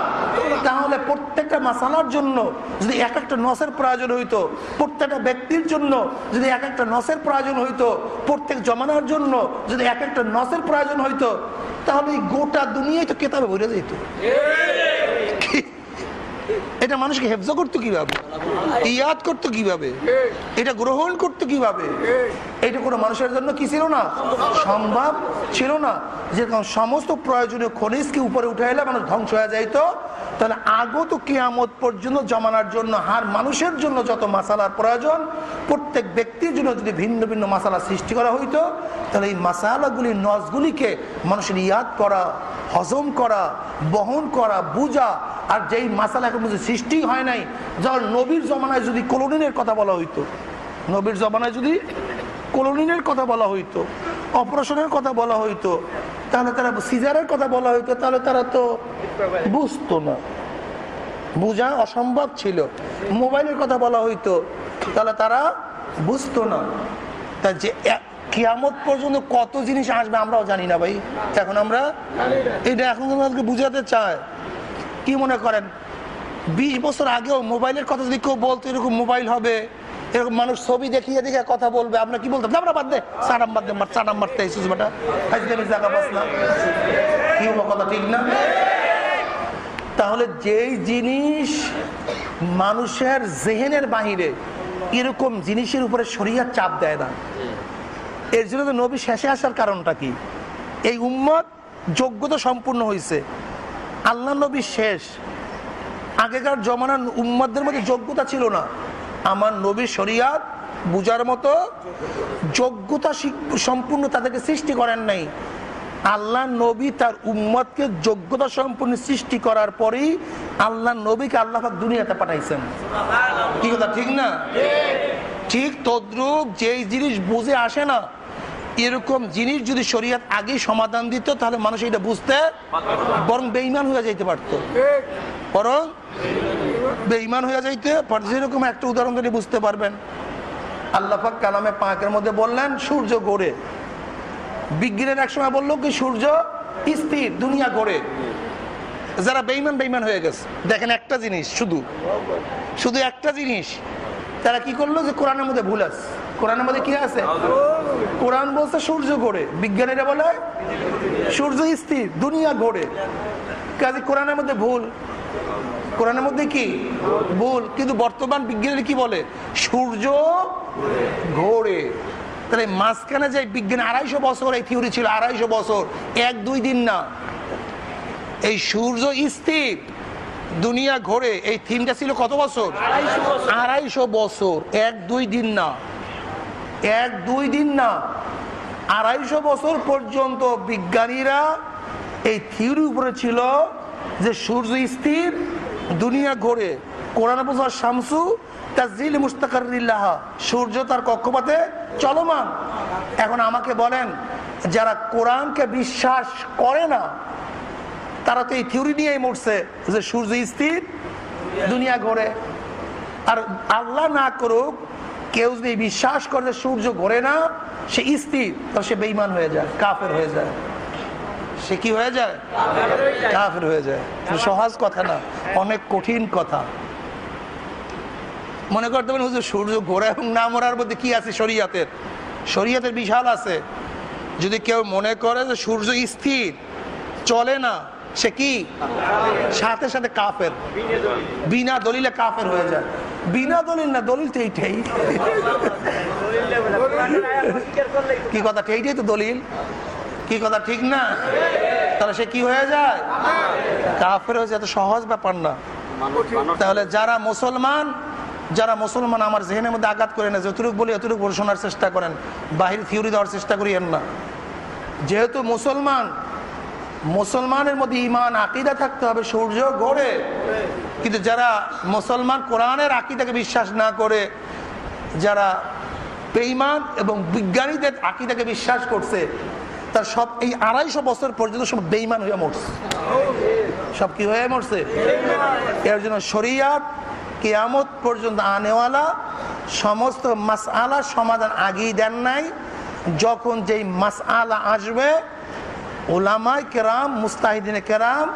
তাহলে প্রত্যেকটা মাসালার জন্য যদি এক একটা নসের প্রয়োজন হইতো, প্রত্যেকটা ব্যক্তির জন্য যদি এক একটা নসের প্রয়োজন হইতো, প্রত্যেক জমানার জন্য যদি এক একটা নসের প্রয়োজন হইতো, তাহলে গোটা দুনিয়ায় তো কেতাবে ভরে যেত। এটা মানুষকে হেফজ করতো কীভাবে? ইয়াদ করতো কীভাবে? এটা গ্রহণ করতো কীভাবে? এটা কোনো মানুষের জন্য কি ছিল না? সম্ভব ছিল না। যেরকম সমস্ত প্রয়োজনীয় খনিজকে উপরে উঠে এলে মানুষ ধ্বংস হয়ে যাইতো, তাহলে আগত কেয়ামত পর্যন্ত জমানার জন্য হার মানুষের জন্য যত মাসালার প্রয়োজন, প্রত্যেক ব্যক্তির জন্য যদি ভিন্ন ভিন্ন মাসালা সৃষ্টি করা হইতো, তাহলে এই মাসালাগুলি, নজগুলিকে মানুষের ইয়াদ করা, হজম করা, বহন করা, বুঝা, আর যেই মাসালা এখন সৃষ্টি হয় নাই যখন নবীর জমানায় যদি কলোনিনের কথা বলা হইতো, নবীর জমানায় যদি কলোনিনের কথা বলা হইতো, অপারেশনের কথা বলা হইতো, তাহলে তারা সিজারের কথা বলা হইতো, তাহলে তারা তো বুঝতো না। বোঝা অসম্ভব ছিল। মোবাইলের কথা বলা হইতো, তাহলে তারা বুঝতো না। তা যে কিয়ামত পর্যন্ত কত জিনিস আসবে আমরাও জানি না ভাই। এখন আমরা, এটা এখন আমাদেরকে বুঝাতে চায়। কি মনে করেন? বিশ বছর আগেও মোবাইলের কথা যদি কেউ বলতো, এরকম মোবাইল হবে, এরকম মানুষ ছবি দেখিয়ে দেখে কথা বলবে, আমরা কি বলতাম? আমরা বাদ দে সারাম বাদ দে মারতে এসেছিস বেটা। জায়গা পাস না কি হলো কথা ঠিক না? তাহলে যেই জিনিস মানুষের জেহেনের বাহিরে এরকম জিনিসের উপরে শরীয়ত চাপ দেয় না। এর জন্য তো নবী শেষে আসার কারণটা কি? এই উম্মত যোগ্যতা সম্পূর্ণ হয়েছে আল্লাহ নবী শেষ আগেকার জমানার উম্মতদের মধ্যে যোগ্যতা ছিল না। আমার নবী শরিয়াত বুঝার মতো যোগ্যতা সম্পূর্ণ তাদেরকে সৃষ্টি করেন নাই। আল্লাহ নবী তার উম্মতকে যোগ্যতা সম্পূর্ণ সৃষ্টি করার পরেই আল্লাহ নবীকে আল্লাহ দুনিয়াতে পাঠাইছেন। কি কথা, ঠিক না? ঠিক তদ্রুপ যেই জিনিস বুঝে আসে না, এরকম জিনিস যদি শরীয়ত আগে সমাধান দিত, তাহলে মানুষ এটা বুঝতে বরং বেইমান হয়ে যাইতে পারত। বরং বেইমান হয়ে যাইতে যেরকম একটা উদাহরণ যদি বুঝতে পারবেন। আল্লাহাক কালামে পাঁকের মধ্যে বললেন, সূর্য গড়ে। বিজ্ঞানের এক সময় বলল কি, সূর্য স্থির, দুনিয়া গড়ে। যারা বেইমান বেইমান হয়ে গেছে। দেখেন একটা জিনিস, শুধু। শুধু একটা জিনিস। তারা কি করল যে, কোরআনের মধ্যে ভুল আছে। কোরআনের মধ্যে কি আছে? কোরআন বলছে সূর্য গড়ে। বিজ্ঞানীরা বলে, সূর্য স্থির, দুনিয়া গড়ে। কাজে কোরআনের মধ্যে ভুল। কোরআনের মধ্যে কি? ভুল। কিন্তু বর্তমান বিজ্ঞানীরা কি বলে? সূর্য ঘোরে। তাহলে মাঝখানে যে বিজ্ঞান আড়াইশো বছর এই থিওরি ছিল আড়াইশো বছর। এক দুই দিন না। এই সূর্য স্থির দুনিয়া ঘোরে। এই থিমটা ছিল কত বছর। আড়াইশো বছর। এক দুই দিন না। এক দুই দিন না। আড়াইশো বছর পর্যন্ত বিজ্ঞানীরা এই থিওরি উপরে ছিল যে সূর্য স্থির, দুনিয়া ঘোরে। কোরআন বোঝার শামসু তাজিল মুস্তাকারিল্লাহ সূর্য তার কক্ষপথে চলমান। এখন আমাকে বলেন, যারা কোরআনকে বিশ্বাস করে না, তারা তো এই থিওরি নিয়েই মরছে যে সূর্য স্থির, দুনিয়া ঘোরে। আর আল্লাহ না করুক, কেউ যদি বিশ্বাস করে সূর্য ঘোরে না, সে স্থির তো সে বেইমান হয়ে যায়, কাফের হয়ে যায়। সে কি হয়ে যায়? কাফের হয়ে যায়। সহজ কথা না অনেক কঠিন কথা। মনে করতে পারেন হুজুর সূর্য ঘোরা এবং না মরার মধ্যে কি আছে শরীয়তের? শরীয়তের বিশাল আছে। যদি কেউ মনে করে যে সূর্য স্থির চলে না সে কি? সাথে সাথে কাফের। বিনা দলিলে কাফের হয়ে যায়। বিনা দলিল না দলিল তো এইটাই। কি কথা? এইটাই তো দলিল। কি কথা, ঠিক না? তাহলে সে কি হয়ে যায়? কাফের হয়েছে, এত সহজ ব্যাপার না। তাহলে যারা মুসলমান যারা মুসলমান আমার জেহেনের মধ্যে আঘাত করে না, যতটুকু বলি অতটুকু বলে শোনার চেষ্টা করেন, বাহির থিওরি দেওয়ার চেষ্টা করিয়েন না। যেহেতু মুসলমান, মুসলমানের মধ্যে ইমান আকিদা থাকতে হবে, সূর্য গড়ে। কিন্তু যারা মুসলমান কোরআনের আকিদাকে বিশ্বাস না করে, যারা বেইমান এবং বিজ্ঞানীদের আকিদাকে বিশ্বাস করছে তার সব এই আড়াইশো বছর পর্যন্ত সব বেইমান হয়ে মরছে। সব কি হয়ে মরছে? এর জন্য শরিয়াত কেয়ামত পর্যন্ত আনেওয়ালা সমস্ত মাসআলা সমাধান আগেই দেন নাই। যখন যেই মাসআলা আসবে ওলামায় কেরাম, মুস্তাহিদিনে কেরাম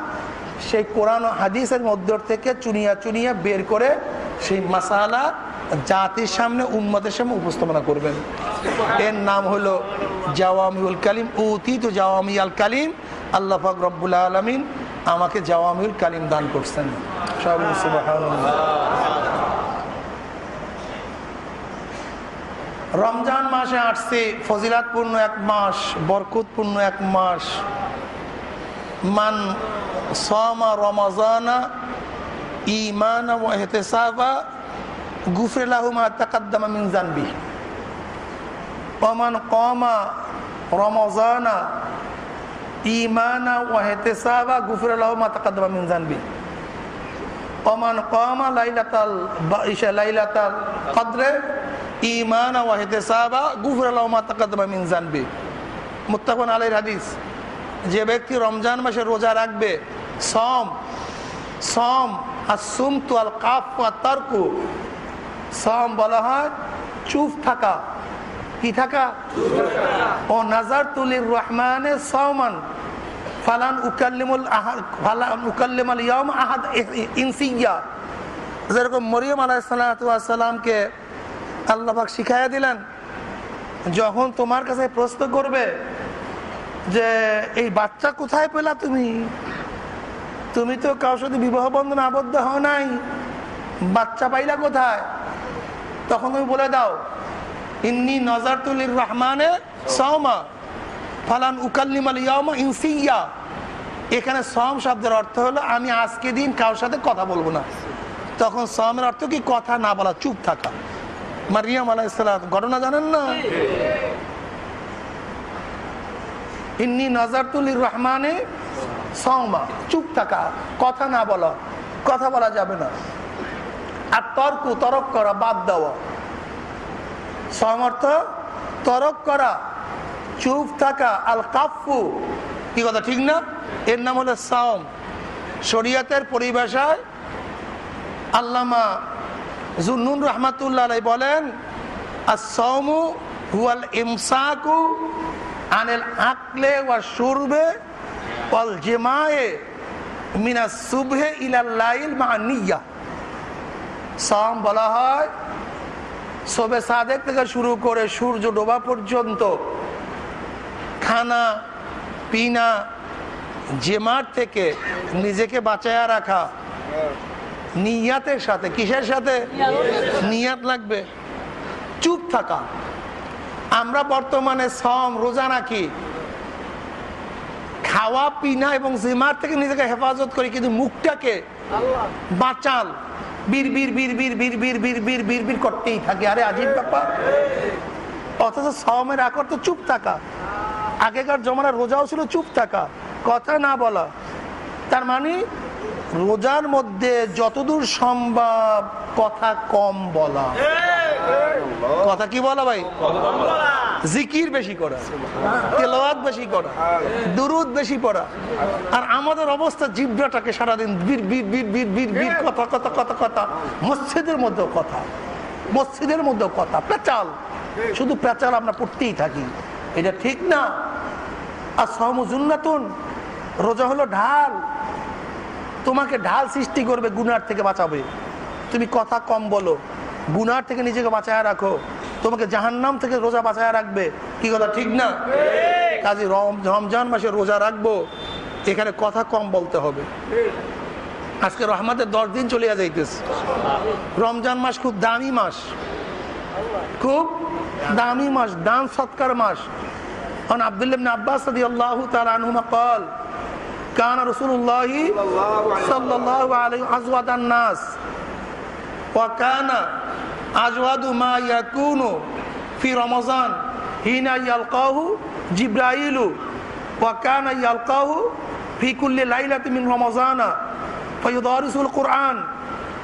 সেই কোরআন হাদিসের মধ্য থেকে চুনিয়া চুনিয়া বের করে সেই মাসালা জাতির সামনে উম্মতের সামনে উপস্থাপনা করবেন। এর নাম হলো জাওয়ামিউল কালিম। উতিত জাওয়ামি আল কালিম। আল্লাহ পাক রব্বুল আলমিন আমাকে জাওয়ামিউল কালিম দান করছেন। রমজান মাসে আসছে, ফজিলাতপূর্ণ এক মাস, বরকতপূর্ণ এক মাস। মান সমা রমজানা ইমানা ওয়া ইহতিসাবা মা তাকাদ্দামা মিন জানবি। ওমান কমা রমজানা ইমানা ওয়া ইহতিসাবা গুফরে লাহু মা তাকাদ্দামা মিন জানবি। ওমান কমা লাইলাতাল ইশা লাইলাতাল কদরে ইমান ওয়া ইহতিসাবা গুফরে লাহু মা তাকাদ্দামা মিন জানবি। মুত্তাফাকুন আলাইহির হাদিস। যে ব্যক্তি রমজান মাসে রোজা রাখবে সম সম আর সুমতু আল কাফ সম বলা হয়, চুপ থাকা। কি থাকা? ও নাজার তুলির রহমানের সমান ফালান উকাল্লিমুল আহাদ, ফালান উকাল্লিমাল ইয়াম আহাদ ইনসিয়া যেরকম মরিয়ম আলাইসালামকে আল্লাহাক শিখাইয়া দিলেন, যখন তোমার কাছে প্রশ্ন করবে যে, এই বাচ্চা কোথায় পেলা তুমি? তুমি তো কারোর সাথে বিবাহ বন্ধন আবদ্ধ হও নাই। বাচ্চা পাইলা কোথায়? তখন তুমি বলে দাও, ইন্নি নজারতুলির রহমানে সৌমা ফালান উকাল্লিম আল ইয়ামা ইনসিয়া। এখানে সম শব্দের অর্থ হলো, আমি আজকে দিন কারোর সাথে কথা বলব না। তখন সমের অর্থ কি? কথা না বলা, চুপ থাকা। মারিয়াম আলাইসালাম ঘটনা জানেন না? ইন্নি নজারতুলির রহমানে সৌমা চুপ থাকা, কথা না বলা, কথা বলা যাবে না। আর তর্ক, তরক করা বাদ দেওয়া। সমর্থ তরক করা, চুপ থাকা, আল কাফু কি কথা, ঠিক না? এর নাম হলো সাওম। শরিয়তের পরিভাষায় আল্লামা জুন্নুন রহমাতুল্লাহ বলেন আর সৌমু হুয়াল ইমসাকু আনিল আকলে ওয়া শুরবে ওয়াল জিমায়ে মিনা সুবহে ইলাল লাইল মা নিয়া। সাম বলা হয়। সবে সাদেক থেকে শুরু করে সূর্য ডোবা পর্যন্ত খানা, পিনা জেমার থেকে নিজেকে বাঁচায়া রাখা নিয়াতের সাথে, কিসের সাথে? নিয়াত লাগবে। চুপ থাকা। আমরা বর্তমানে সম, রোজা রাখি। খাওয়া, পিনা এবং জিমার থেকে নিজেকে হেফাজত করি, কিন্তু মুখটাকে বাঁচাল। বীর বীর বীর বীর বীর বীর বীর বীর বীর বীর করতেই থাকে। আরে আজিব ব্যাপার অথচ সমের আকর তো চুপ থাকা। আগেকার জমানার রোজাও ছিল চুপ থাকা। কথা না বলা। তার মানে রোজার মধ্যে যতদূর সম্ভব কথা কম বলা। কথা কি বলা ভাই? জিকির বেশি করা, তেলাওয়াত বেশি করা, দুরুদ বেশি পড়া। আর আমাদের অবস্থা জিব্রাটাকে সারাদিন বীর বীর বীর বীর বীর বীর, কথা কথা কথা কথা, মসজিদের মধ্যেও কথা, মসজিদের মধ্যেও কথা, পেঁচাল। শুধু পেঁচাল আমরা পড়তেই থাকি। এটা ঠিক না? আর সহমজুন্নাতুন রোজা হলো ঢাল। তোমাকে ঢাল সৃষ্টি করবে গুনার থেকে বাঁচাবে। তুমি কথা কম বলো। গুনার থেকে নিজেকে বাঁচায় রাখো। তোমাকে জাহান্নাম থেকে রোজা বাঁচায় রাখবে। কি কথা ঠিক না? কাজে রমজান মাসে রোজা রাখব। এখানে কথা কম বলতে হবে। আজকে রহমাতের দশ দিন চলিয়া যাইতেছে। রমজান মাস খুব দামি মাস। খুব দামি মাস দান সৎকার মাস। আব্দুল্লাহ আব্বাস كان رسول الله صلى الله عليه أزود الناس. وكان أجود ما يكون في رمضان. حين يلقاه جبرائيل. وكان يلقاه في كل ليلة من رمضان. فيدارس القرآن.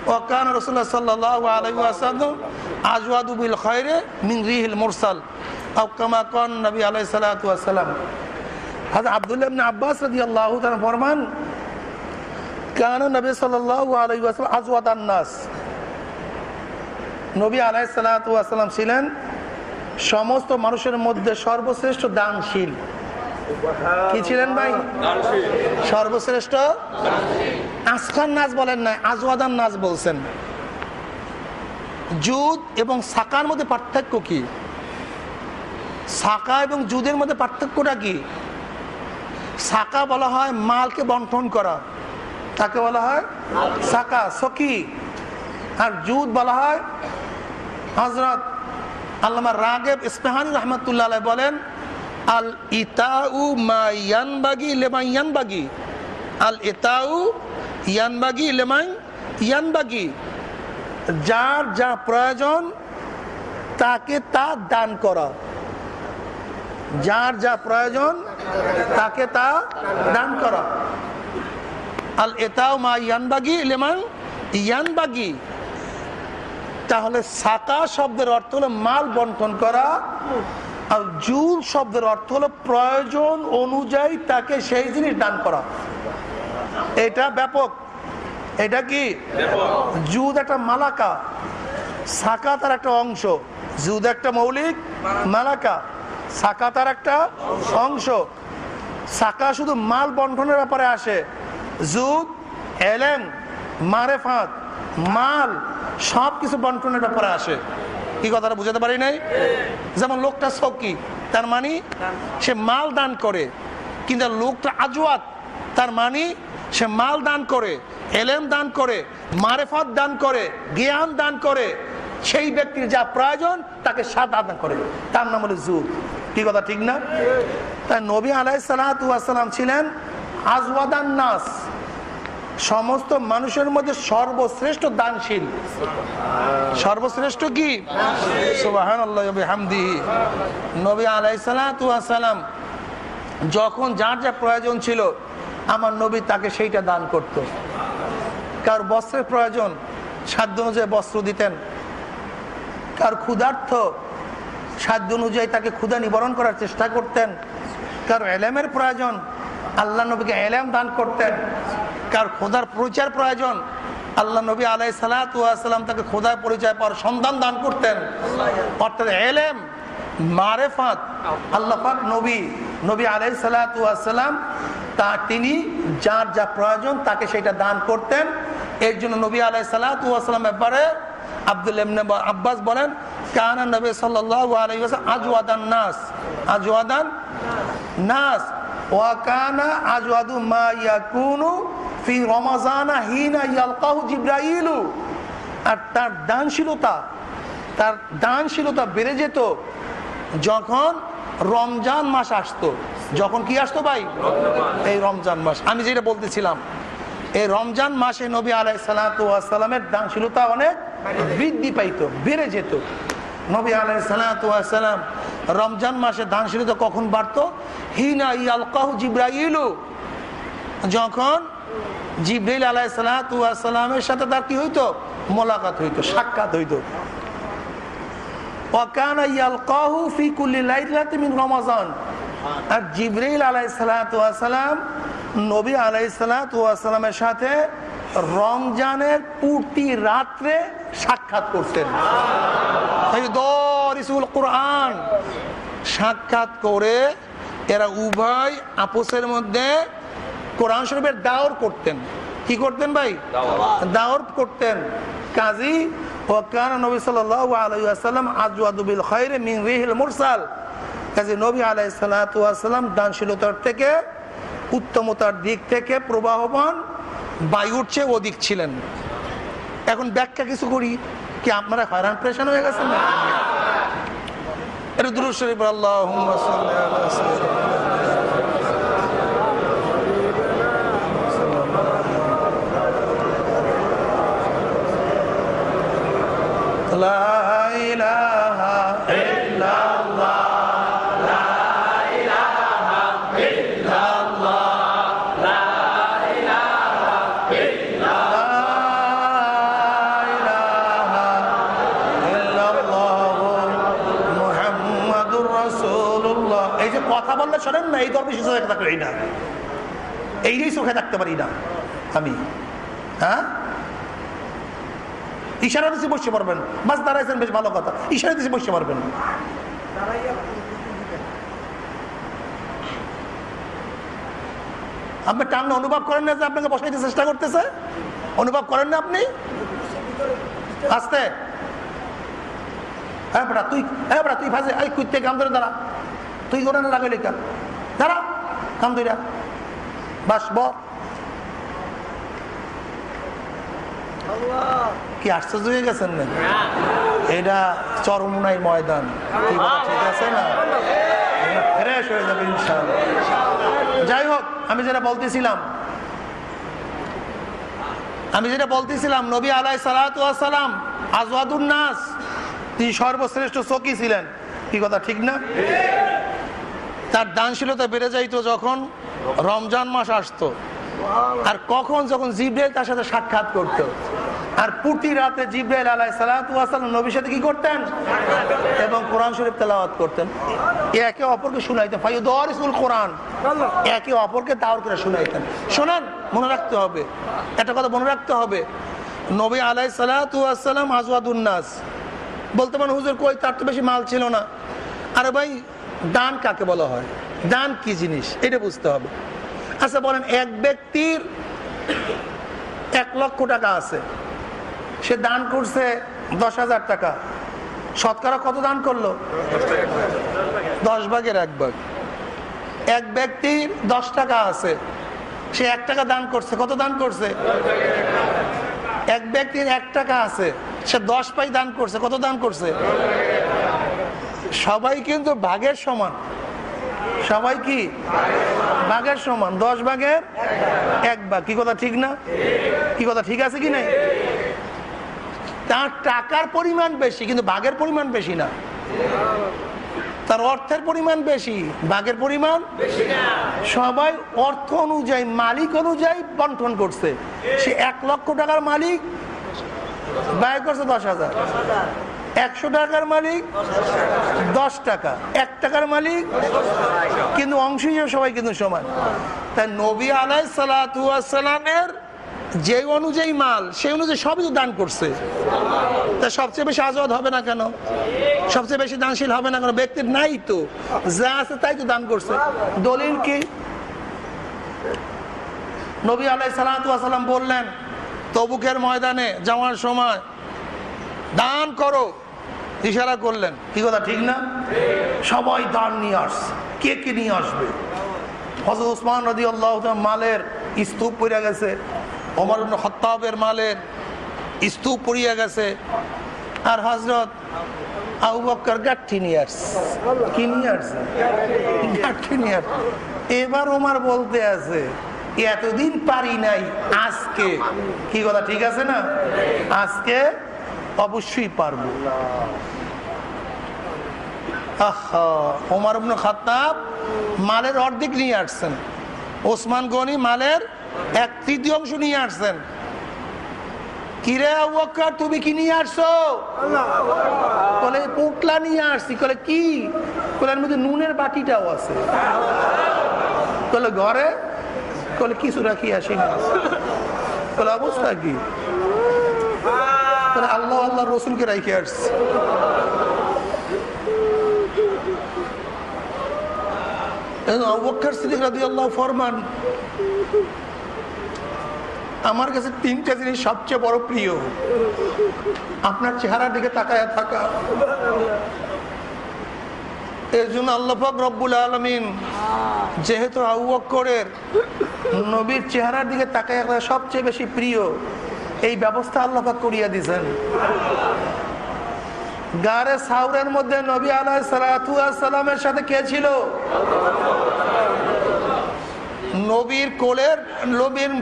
وكان رسول الله صلى الله عليه وسلم أجود بالخير من ريح المرسل. أو كما قال النبي عليه الصلاة والسلام. হাজা আবদুল্লাহ আব্বাস রাজি আল্লাহ তারা ফরমান, কেন নবী সাল্লাম আজওয়াত আন্নাস। নবী আলাই সাল্লাম ছিলেন সমস্ত মানুষের মধ্যে সর্বশ্রেষ্ঠ দানশীল। কি ছিলেন ভাই? সর্বশ্রেষ্ঠ আসকার নাচ বলেন নাই আজওয়াদান নাচ বলছেন। যুদ এবং সাকার মধ্যে পার্থক্য কি? সাকা এবং যুদের মধ্যে পার্থক্যটা কি? সাকা বলা হয় মালকে বন্টন করা। তাকে বলা হয়? সাকা সকি আর জুদ বলা হয় হজরত আল্লামা রাগেব ইস্তেহানি রহমতুল্লাহ বলেন, আল ইতাউ মা ইয়ানবাগি লেমাই ইয়ানবাগি। আল ইতাউ ইয়ানবাগি লেমাই ইয়ানবাগি। যার যা প্রয়োজন তাকে তা দান করা। যার যা প্রয়োজন তাকে তা দান করা। আল এটাও মা ইয়ানবাগি লেমান ইয়ানবাগি। তাহলে সাকা শব্দের অর্থ হলো মাল বন্টন করা। আর জুল শব্দের অর্থ হলো প্রয়োজন অনুযায়ী তাকে সেই জিনিস দান করা। এটা ব্যাপক। এটা কি? জুদ একটা মালাকা। সাকা তার একটা অংশ। জুদ একটা মৌলিক মালাকা। সাকা তার একটা অংশ। সাকা শুধু মাল বন্টনের ব্যাপারে আসে। জুদ এলেম, মারেফাত, মাল সব কিছু বন্টনের ব্যাপারে আসে। কি কথাটা বুঝাতে পারি নাই? যেমন লোকটা সকি, তার মানে সে মাল দান করে। কিন্তু লোকটা আজওয়াত, তার মানে সে মাল দান করে, এলেম দান করে, মারেফত দান করে, জ্ঞান দান করে। সেই ব্যক্তির যা প্রয়োজন, তাকে সাত দান করে। তার নাম হলো জুদ কি কথা, ঠিক না? তাই নবী আলাই সালাম ছিলেন আজওয়াদান নাস। সমস্ত মানুষের মধ্যে সর্বশ্রেষ্ঠ দানশীল। সর্বশ্রেষ্ঠ কি? হামদি নবী আলাই যখন যার যা প্রয়োজন ছিল, আমার নবী তাকে সেইটা দান করত। কার বস্ত্রের প্রয়োজন, সাধ্য অনুযায়ী বস্ত্র দিতেন। কার ক্ষুধার্থ সাধ্য অনুযায়ী তাকে ক্ষুদা নিবারণ করার চেষ্টা করতেন। কার এলেমের প্রয়োজন, আল্লাহ নবীকে এলেম দান করতেন। কার খোদার পরিচয়ের প্রয়োজন, আল্লাহ নবী আলাই সালাম তাকে খোদার পরিচয় পাওয়ার সন্ধান দান করতেন। অর্থাৎ এলেম, মারেফাত, আল্লাহ পাক নবী নবী আলাই সালাম তা তিনি যার যা প্রয়োজন তাকে সেটা দান করতেন। এর জন্য নবী আলাই সালাম ব্যাপারে আব্দুল আব্বাস বলেন ওয়া কানা মা ফি আর তার দানশীলতা তার দানশীলতা বেড়ে যেত যখন রমজান মাস আসতো। যখন কি আসতো ভাই? এই রমজান মাস। আমি যেটা বলতেছিলাম, এই রমজান মাসে নবী আলাই সালাতামের দানশীলতা অনেক বৃদ্ধি পাইতো, বেড়ে যেত। নবী আলাই সালাতাম রমজান মাসে দানশীলতা কখন বাড়তো? হিনা ইয়ালকাহু জিব্রাইলু। যখন জিব্রাইল আলাই সালাতামের সাথে তার কি হইতো? মোলাকাত হইতো, সাক্ষাৎ হইতো। আর সালাতু ওয়াস সালাম নবী আলাইহিস সালাতু সালামের সাথে রমজানের প্রতি রাত্রে সাক্ষাৎ করতেন। কোরআন সাক্ষাৎ করে এরা উভয় আপোসের মধ্যে কোরআন শরীফের দাওর করতেন। কি করতেন ভাই? দাওর করতেন। কাজী ওয়াকান নবী সাল্লাল্লাহু আলাইহি ওয়াসাল্লাম আজওয়াদু বিল খায়রি মিন রিহিল মুরসাল। কাজী নবী আলাইহিস সালাতু দানশীলতার থেকে উত্তমতার দিক থেকে প্রবাহমান বায়ুর চেয়ে অধিক ছিলেন। এখন ব্যাখ্যা কিছু করি, কি আপনারা হয়রান, প্রেশান হয়ে গেছেন? না এটা দুরুদ শরীফ, আল্লাহুম্মা ধর্মে শিশু থাকতে পারি না। এইটাই চোখে থাকতে পারি না আমি। হ্যাঁ? ইশারা দিতে বসতে পারবেন। বাস দাঁড়াইছেন, বেশ ভালো কথা। ইশারা দিতে বসতে পারবেন। আপনি টান অনুভব করেন না যে আপনাকে বসাইতে চেষ্টা করতেছে? অনুভব করেন না আপনি? আসতে। হ্যাঁ বেটা, তুই হ্যাঁ বেটা, তুই ফাঁসে এই কুইতে কাম ধরে দাঁড়া। তুই করে না লাগাইলি দাঁড়া ধরে বাস কি গেছেন ময়দান। ঠিক আছে না? যাই হোক, আমি যেটা বলতেছিলাম, আমি যেটা বলতেছিলাম, নবী আলাই সালাম আজওয়াদুন নাস, তিনি সর্বশ্রেষ্ঠ চকি ছিলেন। কি কথা, ঠিক না? তার দানশীলতা বেড়ে যাইত যখন রমজান মাস আসতো। আর কখন যখন জিব্রাইল তার সাথে সাক্ষাৎ করতো। আর প্রতি রাতে জিব্রাইল আলাই সালাম নবীর সাথে কি করতেন? এবং কোরআন শরীফ তেলাওয়াত করতেন। একে অপরকে শুনাইতেন। ফাইদুল কোরআন। একে অপরকে দাওয়ার করে শুনাইতেন। শোনান মনে রাখতে হবে। একটা কথা মনে রাখতে হবে। নবী আলাই সালাম আজওয়াদুন্নাস বলতে পারেন হুজুর কই? তার তো বেশি মাল ছিল না। আরে ভাই দান কাকে বলা হয়? দান কি জিনিস? এটা বুঝতে হবে। আচ্ছা বলেন, এক ব্যক্তির এক লক্ষ টাকা আছে। সে দান করছে দশ হাজার টাকা। শতকরা কত দান করল? দশ ভাগের এক ভাগ। এক ব্যক্তির দশ টাকা আছে। সে এক টাকা দান করছে। কত দান করছে? এক ব্যক্তির এক টাকা আছে। সে দশ পাই দান করছে। কত দান করছে? সবাই কিন্তু ভাগের সমান। সবাই কি? ভাগের সমান। দশ ভাগের এক ভাগ। কি কথা ঠিক না? কি কথা ঠিক আছে কি নাই? তার টাকার পরিমাণ বেশি, কিন্তু ভাগের পরিমাণ বেশি না। তার অর্থের পরিমাণ বেশি, ভাগের পরিমাণ সবাই অর্থ অনুযায়ী, মালিক অনুযায়ী বন্টন করছে। সে এক লক্ষ টাকার মালিক ব্যয় করছে দশ হাজার। একশো টাকার মালিক, দশ টাকা। এক টাকার মালিক, কিন্তু অংশ হিসেবে সবাই কিন্তু সমান। তাই নবী আলাই সালামের যে অনুযায়ী মাল, সেই অনুযায়ী সবই দান করছে। তা সবচেয়ে বেশি আজাদ হবে না কেন? সবচেয়ে বেশি দানশীল হবে না কেন? ব্যক্তির নাই তো। যা আছে তাই তো দান করছে। দলিল কি? নবী আলাই সালাম বললেন, তবুকের ময়দানে যাওয়ার সময় দান করো। ইশারা করলেন, কি কথা, ঠিক না? সবাই দান নিয়ে আস কে কে নিয়ে আসবে? হজরত উসমান নদী আল্লাহ মালের স্তূপ পড়ে গেছে, ওমর হত্তাবের মালের স্তূপ পড়িয়া গেছে, আর হজরত আবু বক্কর গাঠি নিয়ে আসছে। কি নিয়ে আসছে? গাঠি নিয়ে আসছে। এবার ওমার বলতে আছে, এতদিন পারি নাই, আজকে। কি কথা, ঠিক আছে না? আজকে অবশ্যই পারব। ওমর ইবনে খাত্তাব মালের অর্ধেক নিয়ে আসছেন। ওসমান গনি মালের এক তৃতীয়াংশ নিয়ে আসছেন। কিরে আবু তুমি কি নিয়ে আসছো? বলে, পোটলা নিয়ে আসছি। বলে কি? বলে মধ্যে নুনের বাটিটাও আছে। বলে ঘরে? বলে কিছু রাখি আসি না। বলে অবস্থা কি? আল্লাহ আল্লাহ রসুলকে রাখি আসছি। ফরমান, আমার কাছে তিনটা জিনিস সবচেয়ে বড় প্রিয়। আপনার চেহারার দিকে তাকায় থাকা। এর জন্য আল্লাহাক রব্বুল আলমিন, যেহেতু আউ্বকরের নবীর চেহারার দিকে তাকায় সবচেয়ে বেশি প্রিয়, এই ব্যবস্থা আল্লাহাক করিয়া দিয়েছেন। গারে সাউরের মধ্যে নবী আলাহ সালামের সাথে কে ছিল? নবীর কোলের, নবীর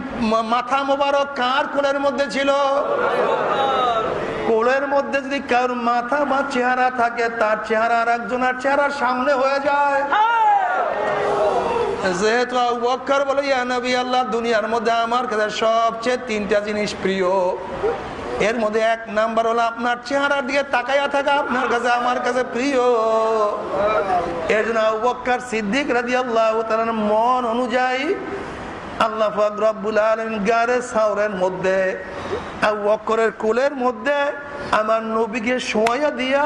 মাথা মোবারক কার কোলের মধ্যে ছিল? কোলের মধ্যে যদি কার মাথা বা চেহারা থাকে, তার চেহারা আর একজনের চেহারার সামনে হয়ে যায়। যেহেতু বলে, ইয়া নবী আল্লাহ, দুনিয়ার মধ্যে আমার কাছে সবচেয়ে তিনটা জিনিস প্রিয়। এর মধ্যে এক নাম্বার হলো আপনার চেহারার দিকে তাকাইয়া থাকা আপনার কাছে, আমার কাছে প্রিয়। এর জন্য সিদ্দিক রাজি আল্লাহ মন অনুযায়ী আল্লাহ মধ্যে আমার নবীকে দিয়া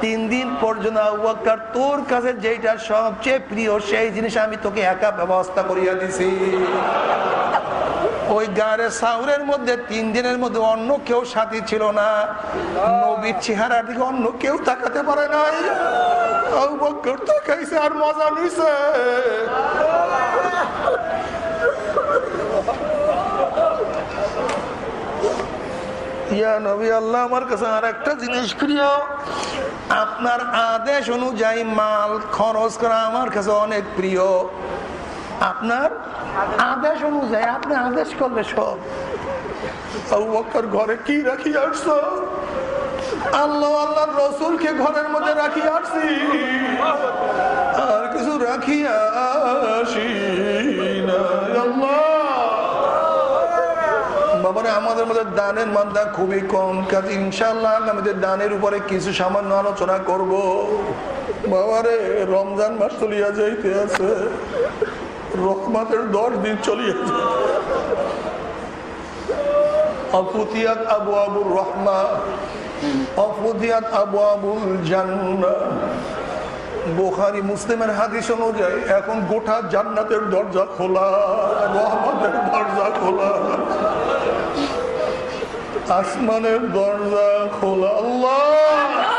তিন দিন পর্যন্ত তোর কাছে যেটা সবচেয়ে প্রিয় সেই জিনিস আমি তোকে একা ব্যবস্থা করিয়া দিছি। ওই গাড়ে সাউরের মধ্যে তিন দিনের মধ্যে অন্য কেউ সাথী ছিল না। নবীর চেহারার দিকে অন্য কেউ তাকাতে পারে নাই। তাকাইছে আর মজা নিছে। আল্লাহ, আমার কাছে আর একটা জিনিস প্রিয়। আপনার আদেশ অনুযায়ী মাল খরচ করা আমার কাছে অনেক প্রিয়। আপনার আদেশ অনুযায়ী আপনি আদেশ করলে সব। ঘরে কি রাখি আসছো? আল্লাহ আল্লাহ রসুলকে ঘরের মধ্যে রাখি আসছি। আর কিছু রাখি আসি বাবারে, আমাদের মধ্যে দানের মাত্রা খুবই কম। কাজে ইনশাল্লাহ আমাদের দানের উপরে কিছু সামান্য আলোচনা করব। বাবারে, রমজান মাস চলিয়া যাইতে আছে। রহমাতের দশ দিন চলিয়া অফুতিয়াত আবু আবুর রহমা, অফুতিয়াত আবু আবুল জান্না বোখারি মুসলিমের হাদিস অনুযায়ী এখন গোটা জান্নাতের দরজা খোলা, রহমতের দরজা খোলা। আসমানের দরজা খোলা। আল্লাহ!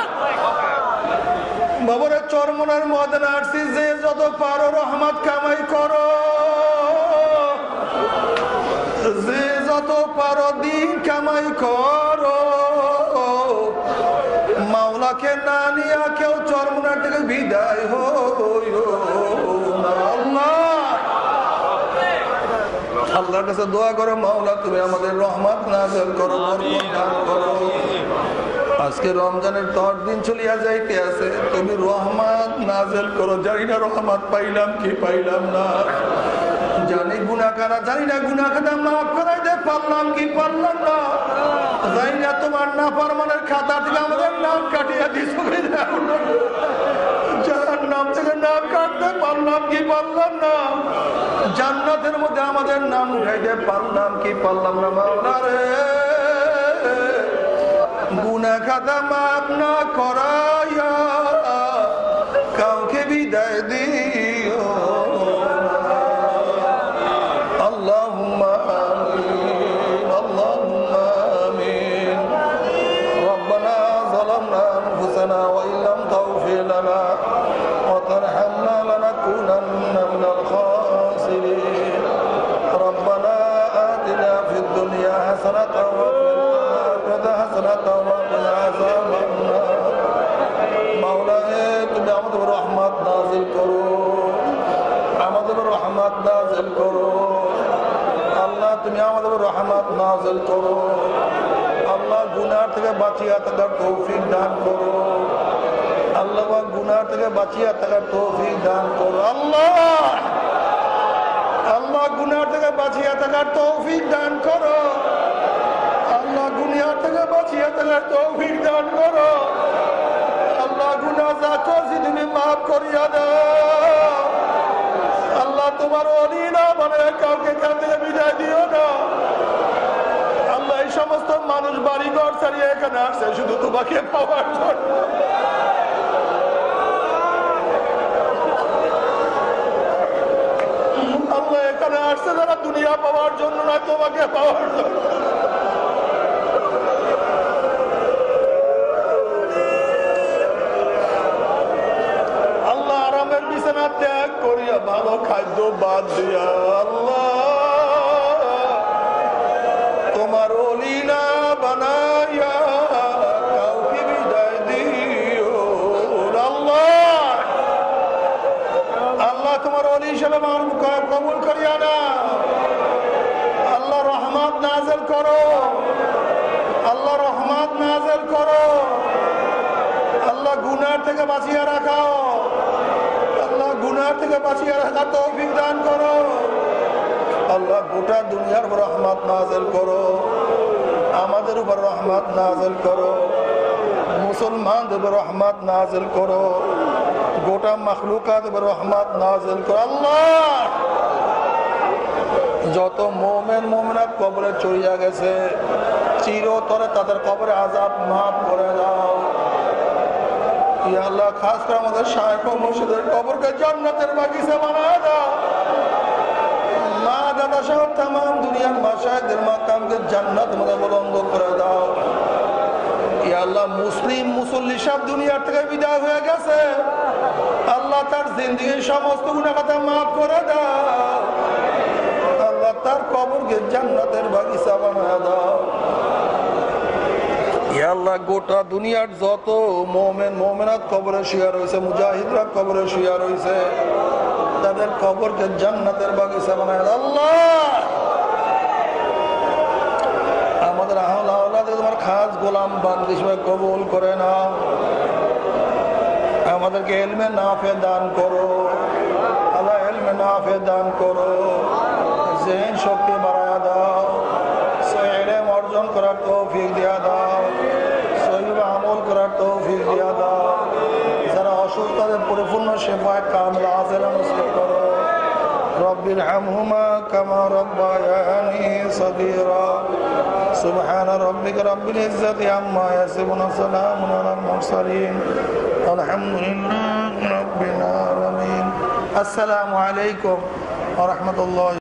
বাবারে চরমনার মদন আসছি যে যত পারো রহমত কামাই করো। যে যত পারো দিন কামাই করো। মাওলাকে না নিয়া কেউ চরমনার থেকে বিদায় হইও না। আল্লাহর কাছে দোয়া করো, মাওলা, তুমি আমাদের রহমত নাজেল করো দান করো। আজকে রমজানের দশ দিন চলিয়া যাইতে আছে। তুমি রহমত নাজেল করো। জানি না রহমত পাইলাম কি পাইলাম না। জানি গুনাকারা জানি না গুনাখাতা মাফ করাই দে, পারলাম কি পারলাম না। জানি না তোমার না পারমানের খাতা থেকে আমাদের নাম কাটিয়া দিস যার নাম থেকে নাম কাটতে পারলাম কি পারলাম না। জান্নাতের মধ্যে আমাদের নাম উঠাইতে পারলাম কি পারলাম না। মাওলা রে গুনা খাতা মাপ না করাইয়া কাউকে বিদায় দিও বাঁচিয়ে থাকার তৌফিক দান করো। আল্লাহ গুনার থেকে বাঁচিয়ে থাকার তৌফিক দান করো। আল্লাহ! আল্লাহ গুনার থেকে বাঁচিয়ে থাকার তৌফিক দান করো। আল্লাহ গুনিয়ার থেকে বাঁচিয়ে থাকার তৌফিক দান করো। আল্লাহ গুনা যা করছি তুমি মাফ করিয়া দাও। আল্লাহ তোমার অলিনা মানে কাউকে কান বিদায় দিও না। সমস্ত মানুষ বাড়ি ঘর ছাড়িয়ে এখানে আসছে, শুধু তোমাকে দুনিয়া পাওয়ার জন্য তোমাকে পাওয়ার জন্য। আল্লাহ আরামের বিছানা ত্যাগ করিয়া ভালো খাদ্য বাদ দিয়া তৌফিক দান করো। আল্লাহ গোটা দুনিয়ার উপর রহমত নাজেল করো। আমাদের উপর রহমত নাজেল করো। মুসলমানদের উপর রহমত নাজেল করো। গোটা মখলুকাত রহমত নাজেল করো। আল্লাহ! যত মোমেন মোমেনাত কবরে চড়িয়া গেছে, চিরতরে তাদের কবরে আজাব মাফ করে দাও। ইয়া আল্লাহ, খাস করে আমাদের শায়খ ও মুর্শিদের কবরকে জান্নাতের বাগিচা বানায় দাও। মা, দাদা সহ তাম দুনিয়ার মাসায়দের মাকামকে জান্নাত মধ্যে বলন্দ করে দাও। ইয়া আল্লাহ, মুসলিম, মুসল্লি সব দুনিয়ার থেকে বিদায় হয়ে গেছে। আল্লাহ তার জিন্দগির সমস্ত গুণাখাতা মাফ করে দাও। আল্লাহ তার কবরকে জান্নাতের বাগিচা বানায় দাও। গোটা দুনিয়ার যত মোমেন, মোমেনাত কবরে রয়েছে, মুজাহিদরা কবরে শুয়া রয়েছে, তাদের কবরকে জান্নাতের বাগিচা বানায় আল্লাহ। আমাদের তোমার খাস গোলাম বান্দি কবুল করে না আমাদেরকে এলমে নাফে দান করো। আল্লাহ, এলমে নাফে দান করো। শক্তি خلفنا شفاعت كامل عاصل مستقر رب ارحمهما كما ربياني صغيرا سبحان ربك رب العزة عما يصفون سلام على المرسلين الحمد لله رب العالمين السلام عليكم ورحمة الله